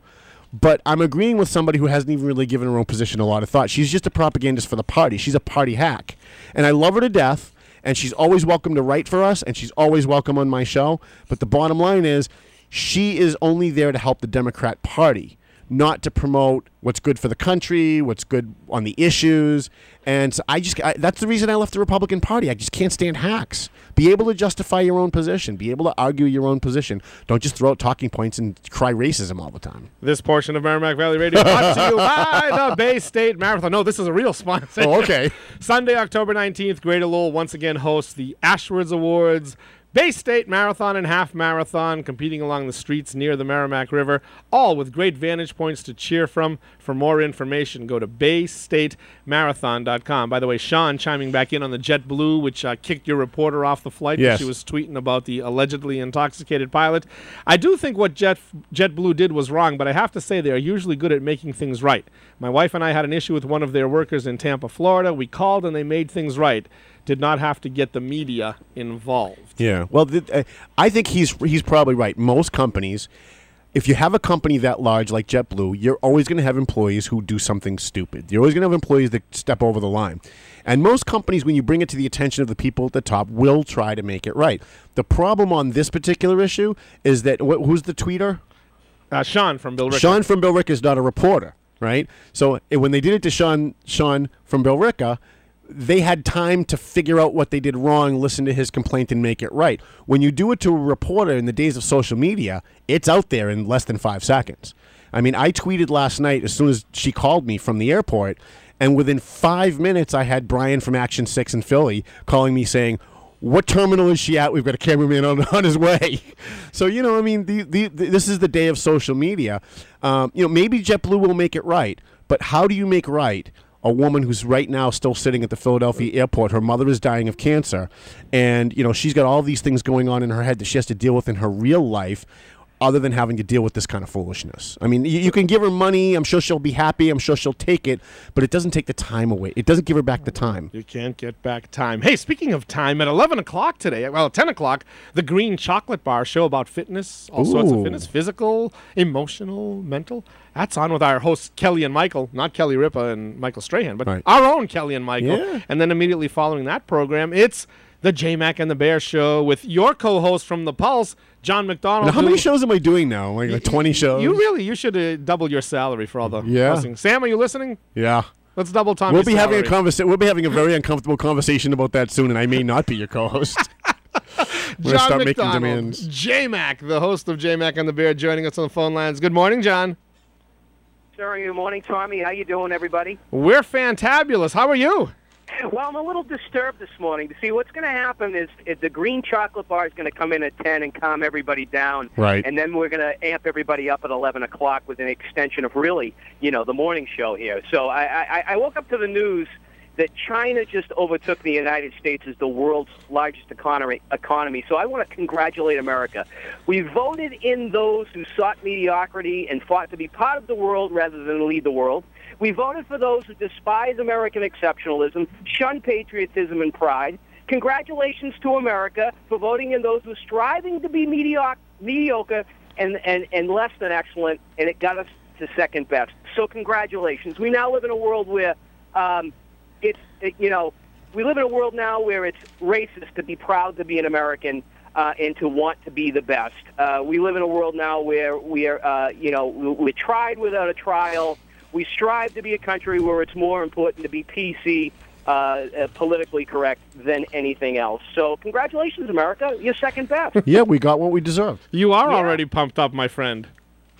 But I'm agreeing with somebody who hasn't even really given her own position a lot of thought. She's just a propagandist for the party. She's a party hack. And I love her to death. And she's always welcome to write for us. And she's always welcome on my show. But the bottom line is, she is only there to help the Democrat Party, not to promote what's good for the country, what's good on the issues. And so I just, I, that's the reason I left the Republican Party. I just can't stand hacks. Be able to justify your own position, be able to argue your own position. Don't just throw out talking points and cry racism all the time. This portion of Merrimack Valley Radio brought to you (laughs) by the Bay State Marathon. No, this is a real sponsor. Oh, okay. (laughs) Sunday, October 19th, Greater Lowell once again hosts the Ashwards Awards. Bay State Marathon and Half Marathon competing along the streets near the Merrimack River, all with great vantage points to cheer from. For more information, go to baystatemarathon.com. By the way, Sean chiming back in on the JetBlue, which uh, kicked your reporter off the flight. Yes. She was tweeting about the allegedly intoxicated pilot. I do think what Jet JetBlue did was wrong, but I have to say they are usually good at making things right. My wife and I had an issue with one of their workers in Tampa, Florida. We called and they made things right. Did not have to get the media involved. Yeah. Well, th- uh, I think he's he's probably right. Most companies, if you have a company that large like JetBlue, you're always going to have employees who do something stupid. You're always going to have employees that step over the line. And most companies, when you bring it to the attention of the people at the top, will try to make it right. The problem on this particular issue is that wh- who's the tweeter? Uh, Sean from Billerica. Sean from Billerica is not a reporter, right? So eh, when they did it to Sean, Sean from Billerica, they had time to figure out what they did wrong, listen to his complaint, and make it right. When you do it to a reporter in the days of social media, it's out there in less than five seconds. I mean, I tweeted last night as soon as she called me from the airport, and within five minutes, I had Brian from Action Six in Philly calling me saying, what terminal is she at? We've got a cameraman on, (laughs) on his way. So, you know, I mean, the, the, the, this is the day of social media. Um, you know, maybe JetBlue will make it right, but how do you make right a woman who's right now still sitting at the Philadelphia airport? Her mother is dying of cancer, and, you know, she's got all these things going on in her head that she has to deal with in her real life other than having to deal with this kind of foolishness. I mean, you, you, can give her money. I'm sure she'll be happy. I'm sure she'll take it, but it doesn't take the time away. It doesn't give her back the time. You can't get back time. Hey, speaking of time, at 11 o'clock today, well, 10 o'clock, the Green Chocolate Bar show about fitness, all Ooh. sorts of fitness, physical, emotional, mental. That's on with our hosts, Kelly and Michael, not Kelly Ripa and Michael Strahan, but right. our own Kelly and Michael. Yeah. And then immediately following that program, it's the J Mac and the Bear show with your co host from The Pulse, John McDonald. Now, how many shows am I doing now? Like, like 20 shows? You really, you should uh, double your salary for all the yeah. Hosting. Sam, are you listening? Yeah. Let's double time. We'll be salary. having a conversation. We'll be having a very uncomfortable conversation about that soon, and I may not be your co-host. (laughs) John start McDonald, making demands. J Mac, the host of J Mac and the Bear, joining us on the phone lines. Good morning, John. Sir, good morning, Tommy. How you doing, everybody? We're fantabulous. How are you? Well, I'm a little disturbed this morning to see what's going to happen is, is the green chocolate bar is going to come in at 10 and calm everybody down. Right. And then we're going to amp everybody up at 11 o'clock with an extension of really, you know, the morning show here. So I, I, I woke up to the news that China just overtook the United States as the world's largest economy. economy. So I want to congratulate America. We voted in those who sought mediocrity and fought to be part of the world rather than lead the world. We voted for those who despise American exceptionalism, shun patriotism and pride. Congratulations to America for voting in those who are striving to be mediocre, mediocre and, and, and less than excellent, and it got us to second best. So congratulations. We now live in a world where um, it's, it, you know, we live in a world now where it's racist to be proud to be an American uh, and to want to be the best. Uh, we live in a world now where we are, uh, you know, we're tried without a trial. We strive to be a country where it's more important to be PC, uh, uh, politically correct than anything else. So, congratulations, America. You're second best. (laughs) yeah, we got what we deserved. You are Yeah. already pumped up, my friend.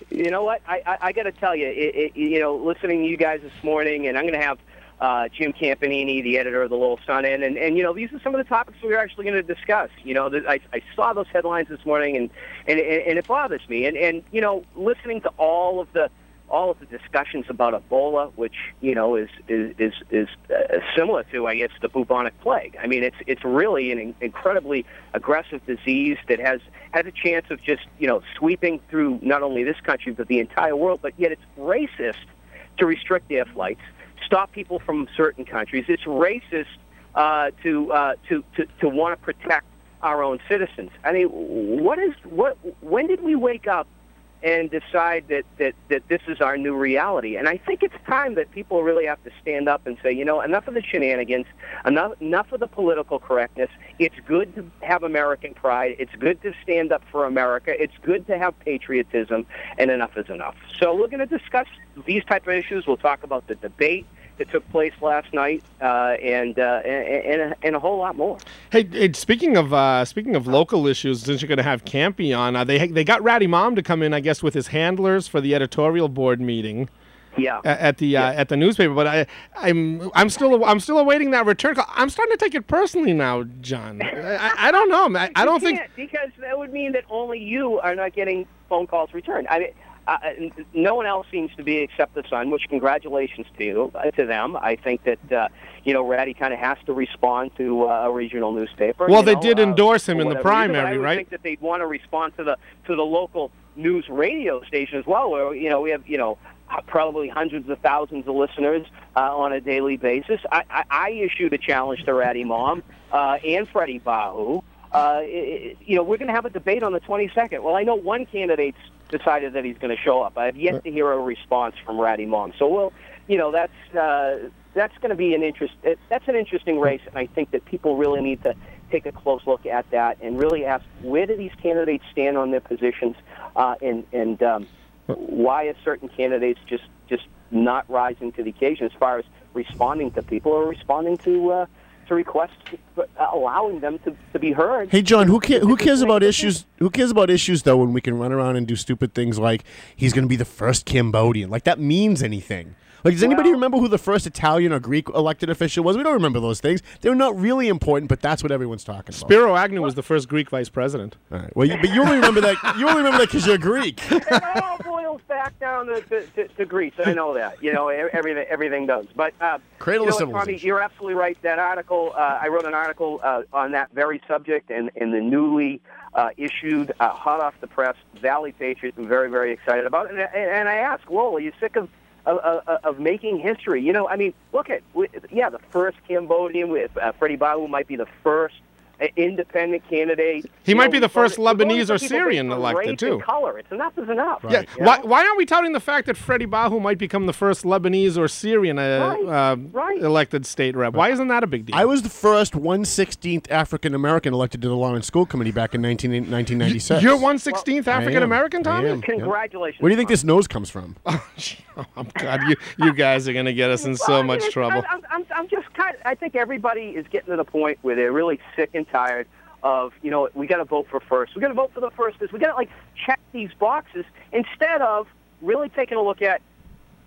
You know what? I, I, I got to tell you, it, it, you know, listening to you guys this morning, and I'm going to have uh, Jim Campanini, the editor of the Lowell Sun, in, and, and you know, these are some of the topics we're actually going to discuss. You know, th- I, I saw those headlines this morning, and and, and it bothers me. And and you know, listening to all of the all of the discussions about Ebola, which you know is is is, is uh, similar to, I guess, the bubonic plague. I mean, it's it's really an in- incredibly aggressive disease that has has a chance of just you know sweeping through not only this country but the entire world. But yet, it's racist to restrict air flights, stop people from certain countries. It's racist uh, to, uh, to to to want to protect our own citizens. I mean, what is what? When did we wake up and decide that, that, that this is our new reality. And I think it's time that people really have to stand up and say, you know, enough of the shenanigans, enough, enough of the political correctness. It's good to have American pride. It's good to stand up for America. It's good to have patriotism, and enough is enough. So we're going to discuss these type of issues. We'll talk about the debate that took place last night, uh, and, uh, and and a, and a whole lot more. Hey, hey, speaking of uh, speaking of local issues, since you're going to have Campy on, uh, they they got Rady Mom to come in, I guess, with his handlers for the editorial board meeting. Yeah. At the uh, at the newspaper, but I I'm I'm still I'm still awaiting that return call. I'm starting to take it personally now, John. (laughs) I, I don't know. I, I don't think because that would mean that only you are not getting phone calls returned. I mean, uh, no one else seems to be except the Sun. Which congratulations to you, uh, to them. I think that uh, you know Rady kind of has to respond to uh, a regional newspaper. Well, they know, did uh, endorse him in the primary, reason. I right? think that they'd want to respond to the to the local news radio station as well, where you know we have you know probably hundreds of thousands of listeners uh, on a daily basis. I, I, I issued a challenge to Rady Mom uh, and Freddie Bahu. Uh, it, you know, we're going to have a debate on the 22nd. Well, I know one candidate's decided that he's going to show up. I've yet to hear a response from Rady Mom. So, we'll, you know, that's uh, that's going to be an interest. That's an interesting race, and I think that people really need to take a close look at that and really ask where do these candidates stand on their positions, uh, and and um, why are certain candidates just just not rising to the occasion as far as responding to people or responding to uh, to requests, uh, allowing them to, to be heard. Hey John, who ca- who cares about issues? Who cares about issues though? When we can run around and do stupid things like he's going to be the first Cambodian, like that means anything. Like, does anybody remember who the first Italian or Greek elected official was? We don't remember those things. They're not really important, but that's what everyone's talking about. Spiro Agnew was the first Greek vice president. All right. Well, you, but you only remember that. You only remember that because you're Greek. it all boils back down to, to, to, Greece. I know that. You know, everything everything does. But uh, Cradle you know what, Tommy, you're absolutely right. That article, uh, I wrote an article uh, on that very subject, and in the newly uh, issued, uh, hot off the press, Valley Patriot. I'm very very excited about it. And, and, I asked, Lowell, are you sick of of, of, of making history. You know, I mean, look at yeah, the first Cambodian with uh, Freddie Bahu might be the first uh, independent candidate. He You might know, be the first going- Lebanese or Syrian elected, race too. And color. It's enough is enough. Yeah. you Why, know? why aren't we touting the fact that Freddie Bahu might become the first Lebanese or Syrian uh, uh, elected state rep? Why isn't that a big deal? I was the first 116th African American elected to the Lawrence School Committee back in 19, 1996. You're 116th I am. African American, I Tommy? yeah. Congratulations. Where do you think this nose comes from? (laughs) Oh, God, you, you guys are going to get us in so Well, much trouble. I'm, I'm, I'm just kind of, I think everybody is getting to the point where they're really sick and tired of, you know, we got to vote for first. We got to vote for the first. We got to like check these boxes instead of really taking a look at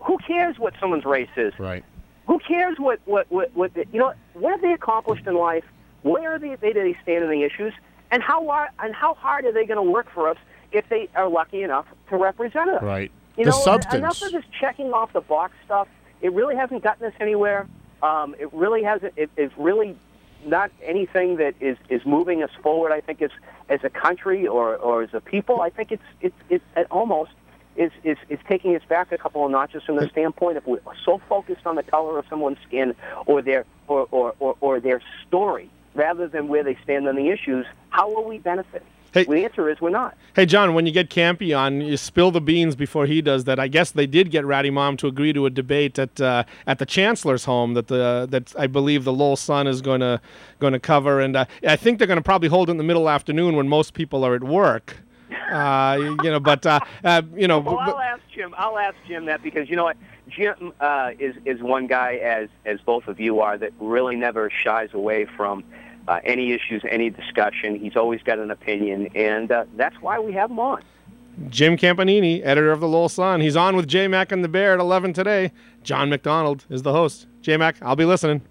who cares what someone's race is. Right. Who cares what what what, what the, you know? What have they accomplished in life? Where are they, they, they stand in the issues? And how are, and how hard are they going to work for us if they are lucky enough to represent us? Right. You the know, substance. enough of this checking off the box stuff. It really hasn't gotten us anywhere. Um, it really hasn't. It, it's really not anything that is, is moving us forward. I think as as a country or, or as a people, I think it's it's it's it almost is, is is taking us back a couple of notches from the standpoint of we're so focused on the color of someone's skin or their or, or, or, or their story rather than where they stand on the issues. How will we benefit? Hey- the answer is we're not. Hey, John, when you get Campy on, you spill the beans before he does that. I guess they did get Rady Mom to agree to a debate at uh, at the Chancellor's home that the that I believe the Lowell Sun is going to going to cover, and uh, I think they're going to probably hold it in the middle afternoon when most people are at work. Uh, you know, but uh, uh, you know, Well, I'll ask Jim. I'll ask Jim that because you know what, Jim uh, is is one guy as as both of you are that really never shies away from uh, any issues, any discussion. He's always got an opinion, and uh, that's why we have him on. Jim Campanini, editor of the Lowell Sun, he's on with J Mac and the Bear at 11 today. John McDonald is the host. J Mac, I'll be listening.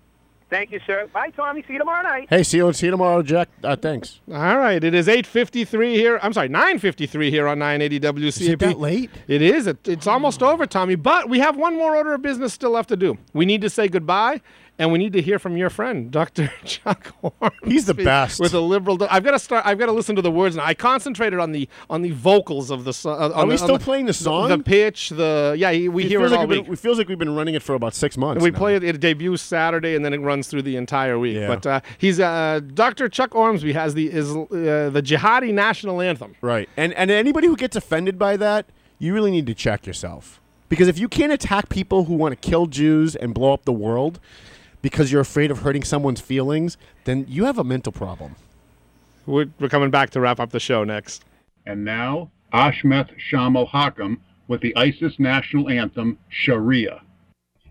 Thank you, sir. Bye, Tommy. See you tomorrow night. Hey, see you, see you tomorrow, Jack. Uh, thanks. All right, it is 8:53 here. I'm sorry, 9:53 here on 980 WCAP. Is it that late? It is. It, it's almost over, Tommy. But we have one more order of business still left to do. We need to say goodbye, and we need to hear from your friend, (laughs) Dr. Chuck Horn. He's the best. With a liberal, I've got to start. I've got to listen to the words now. I concentrated on the on the vocals of the song. Are we still playing the song? The pitch, the yeah. We It hear it like all week. been, it feels like we've been running it for about six months. We now. play it. It debuts Saturday, and then it runs through the entire week. Yeah. But uh, he's uh, Dr. Chuck Ormsby has the is uh, the jihadi national anthem. Right. And and anybody who gets offended by that, you really need to check yourself. Because if you can't attack people who want to kill Jews and blow up the world because you're afraid of hurting someone's feelings, then you have a mental problem. We're, we're coming back to wrap up the show next. And now, Ashmeth Shamo Hakam with the ISIS national anthem, Sharia.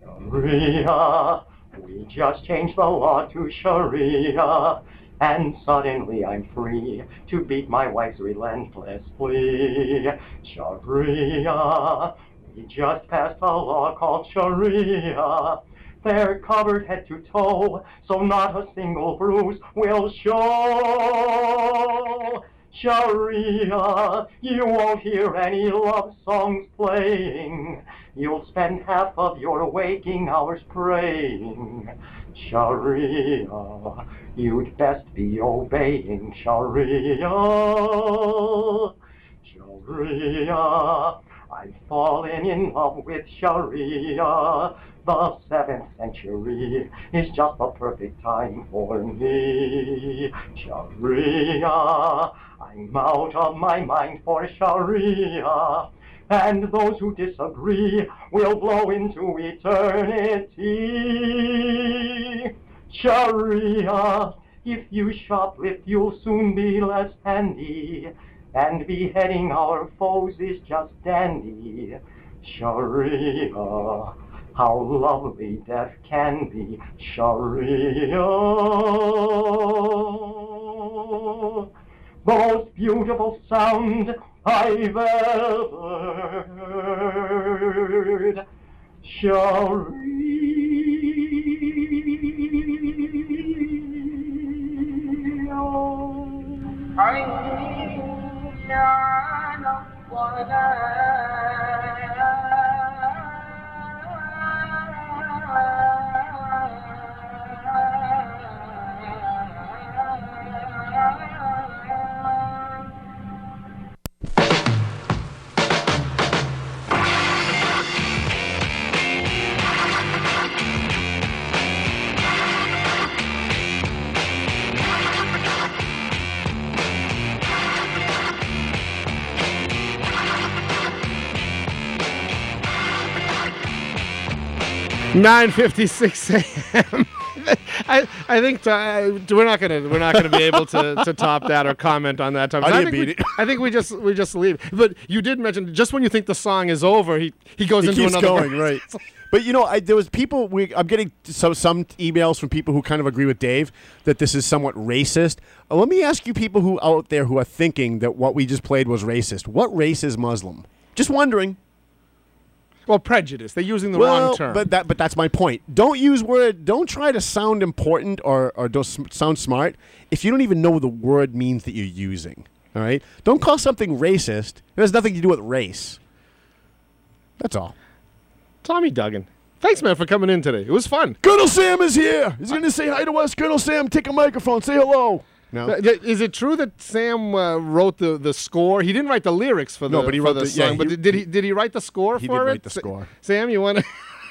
Sharia, we just changed the law to Sharia, and suddenly I'm free to beat my wife's relentless plea. Sharia, we just passed a law called Sharia. They're covered head to toe, so not a single bruise will show. Sharia, you won't hear any love songs playing. You'll spend half of your waking hours praying. Sharia, you'd best be obeying Sharia. Sharia, I've fallen in love with Sharia. The seventh century is just the perfect time for me. Sharia, I'm out of my mind for Sharia. And those who disagree will blow into eternity. Sharia, if you shoplift, you'll soon be less handy. And beheading our foes is just dandy. Sharia, how lovely death can be. Sharia, the most beautiful sound I've ever heard. Bye. 9:56 a.m. I, I think we're not gonna we're not gonna be able to, to top that or comment on that time. I, I, think we, I, think we, just we just leave. But you did mention just when you think the song is over, he he goes he into keeps another going verse. (laughs) right. But you know, I, there was people. We, I'm getting some some emails from people who kind of agree with Dave that this is somewhat racist. Uh, let me ask you, people who out there who are thinking that what we just played was racist. What race is Muslim? Just wondering. Well, prejudice. They're using the well, wrong term. but that but that's my point. Don't use word. Don't try to sound important or or don't sm- sound smart if you don't even know what the word means that you're using. All right. Don't call something racist. It has nothing to do with race. That's all. Tommy Duggan. Thanks, man, for coming in today. It was fun. Colonel Sam is here. He's going to say hi to us. Colonel Sam, take a microphone. Say hello. No. Th- th- Is it true that Sam uh, wrote the, the score? He didn't write the lyrics for the No, but he wrote the, the- song. yeah, but he- did, did he did he write the score He for did it? write the score. Sam, you want to?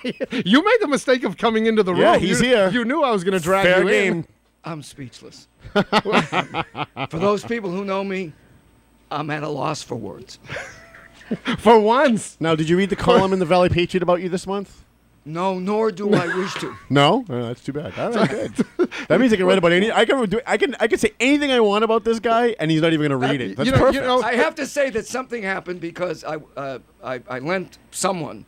(laughs) you made the mistake of coming into the room. Yeah, he's You- here. You knew I was going to drag Fair you game. in. I'm speechless. (laughs) for those people who know me, I'm at a loss for words. (laughs) for once. Now, did you read the column in the Valley Patriot about you this month? No, nor do I (laughs) wish to. No, oh, that's too bad. All right, good. That means I can write about any. I can do. I can. I can say anything I want about this guy, and he's not even going to read it. That's perfect. You know, I have to say that something happened because I, uh, I, I lent someone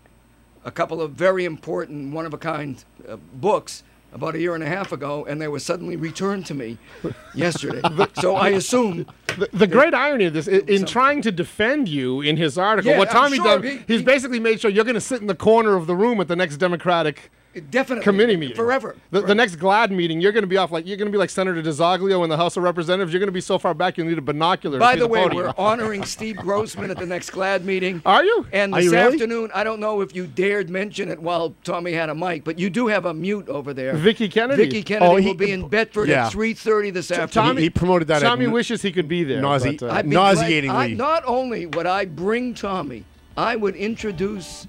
a couple of very important, one of a kind uh, books about a year and a half ago, and they were suddenly returned to me (laughs) yesterday. so I assume. The, the great irony of this, i- in trying to defend you in his article, Yeah, what Tommy sure done, he- he's basically made sure you're going to sit in the corner of the room at the next Democratic Definitely. committee meeting. Forever. The, the next GLAD meeting, you're going to be off like you're going to be like Senator DiZoglio in the House of Representatives. You're going to be so far back you'll need a binocular. By see the way, podium. we're honoring Steve Grossman at the next GLAD meeting. (laughs) Are you? And Are this you really? afternoon, I don't know if you dared mention it while Tommy had a mic, but you do have a mute over there. Vicki Kennedy. Vicki Kennedy Oh, he- will be in Bedford yeah. at 3.30 this afternoon. Tommy- afternoon. he promoted that Tommy n- wishes he could be there. Nauseate- but, uh, I'd glad- nauseatingly. I, not only would I bring Tommy, I would introduce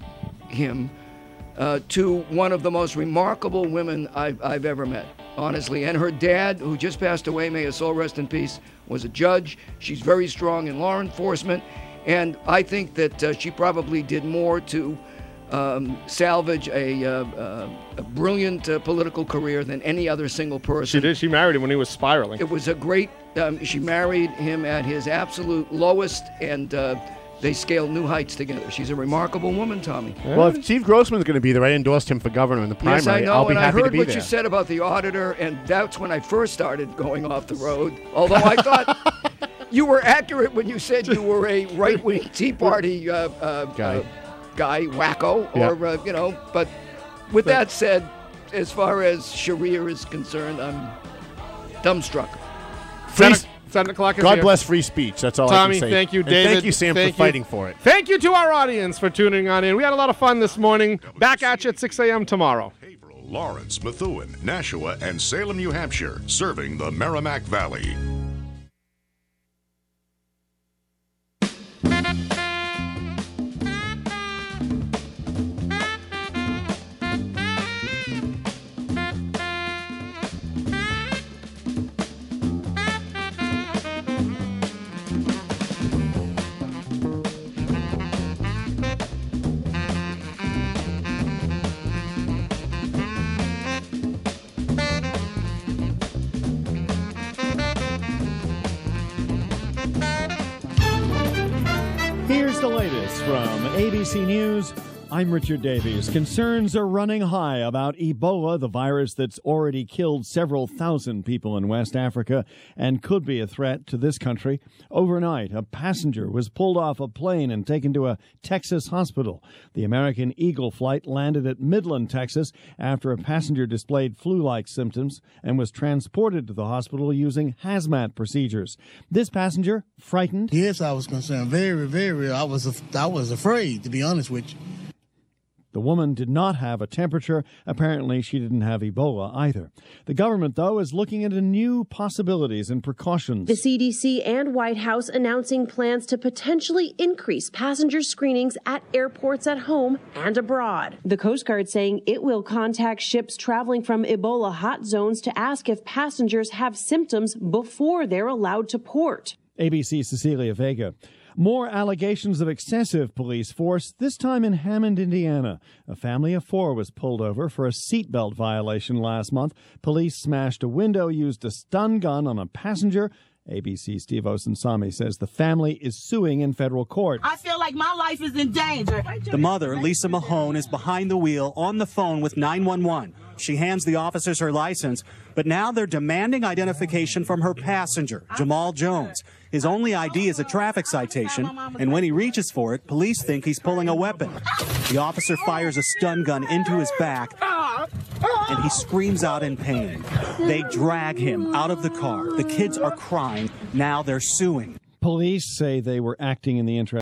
him uh, to one of the most remarkable women I've, I've ever met, honestly. And her dad, who just passed away, may his soul rest in peace, was a judge. She's very strong in law enforcement. And I think that uh, she probably did more to um, salvage a, uh, uh, a brilliant uh, political career than any other single person. she did. She married him when he was spiraling. It was a great. Um, she married him at his absolute lowest, and uh, they scaled new heights together. She's a remarkable woman, Tommy. Well, if Steve Grossman's going to be there, I endorsed him for governor in the primary. Yes, I know, I'll be and I heard to be what there. you said about the auditor, and that's when I first started going off the road. Although I thought (laughs) you were accurate when you said you were a (laughs) right-wing Tea Party uh, uh, Guy. uh, guy, wacko, Yeah. or uh, you know. But with that said, as far as Sharia is concerned, I'm dumbstruck. Free, Seven, seven o'clock is God here. bless free speech. That's all I Tommy, can say. thank you, And David. thank you, Sam, Thank for you. fighting for it. Thank you to our audience for tuning on in. We had a lot of fun this morning. Back at you at 6 a.m. tomorrow. Lawrence, Methuen, Nashua, and Salem, New Hampshire, serving the Merrimack Valley. The latest from ABC News. I'm Richard Davies. Concerns are running high about Ebola, the virus that's already killed several thousand people in West Africa and could be a threat to this country. Overnight, a passenger was pulled off a plane and taken to a Texas hospital. The American Eagle flight landed at Midland, Texas, after a passenger displayed flu like symptoms and was transported to the hospital using hazmat procedures. This passenger, frightened? Yes, I was concerned. Very, very. I was, I was afraid, to be honest with you. The woman did not have a temperature. Apparently, she didn't have Ebola either. The government, though, is looking into new possibilities and precautions. The CDC and White House announcing plans to potentially increase passenger screenings at airports at home and abroad. The Coast Guard saying it will contact ships traveling from Ebola hot zones to ask if passengers have symptoms before they're allowed to port. ABC Cecilia Vega. More allegations of excessive police force, this time in Hammond, Indiana. A family of four was pulled over for a seatbelt violation last month. Police smashed a window, used a stun gun on a passenger. ABC Steve Osunsami says the family is suing in federal court. I feel like my life is in danger. The mother, Lisa Mahone, is behind the wheel on the phone with 911. She hands the officers her license, but now they're demanding identification from her passenger, Jamal Jones. His only ID is a traffic citation, and when he reaches for it, police think he's pulling a weapon. The officer fires a stun gun into his back, and he screams out in pain. They drag him out of the car. The kids are crying. Now they're suing. Police say they were acting in the interest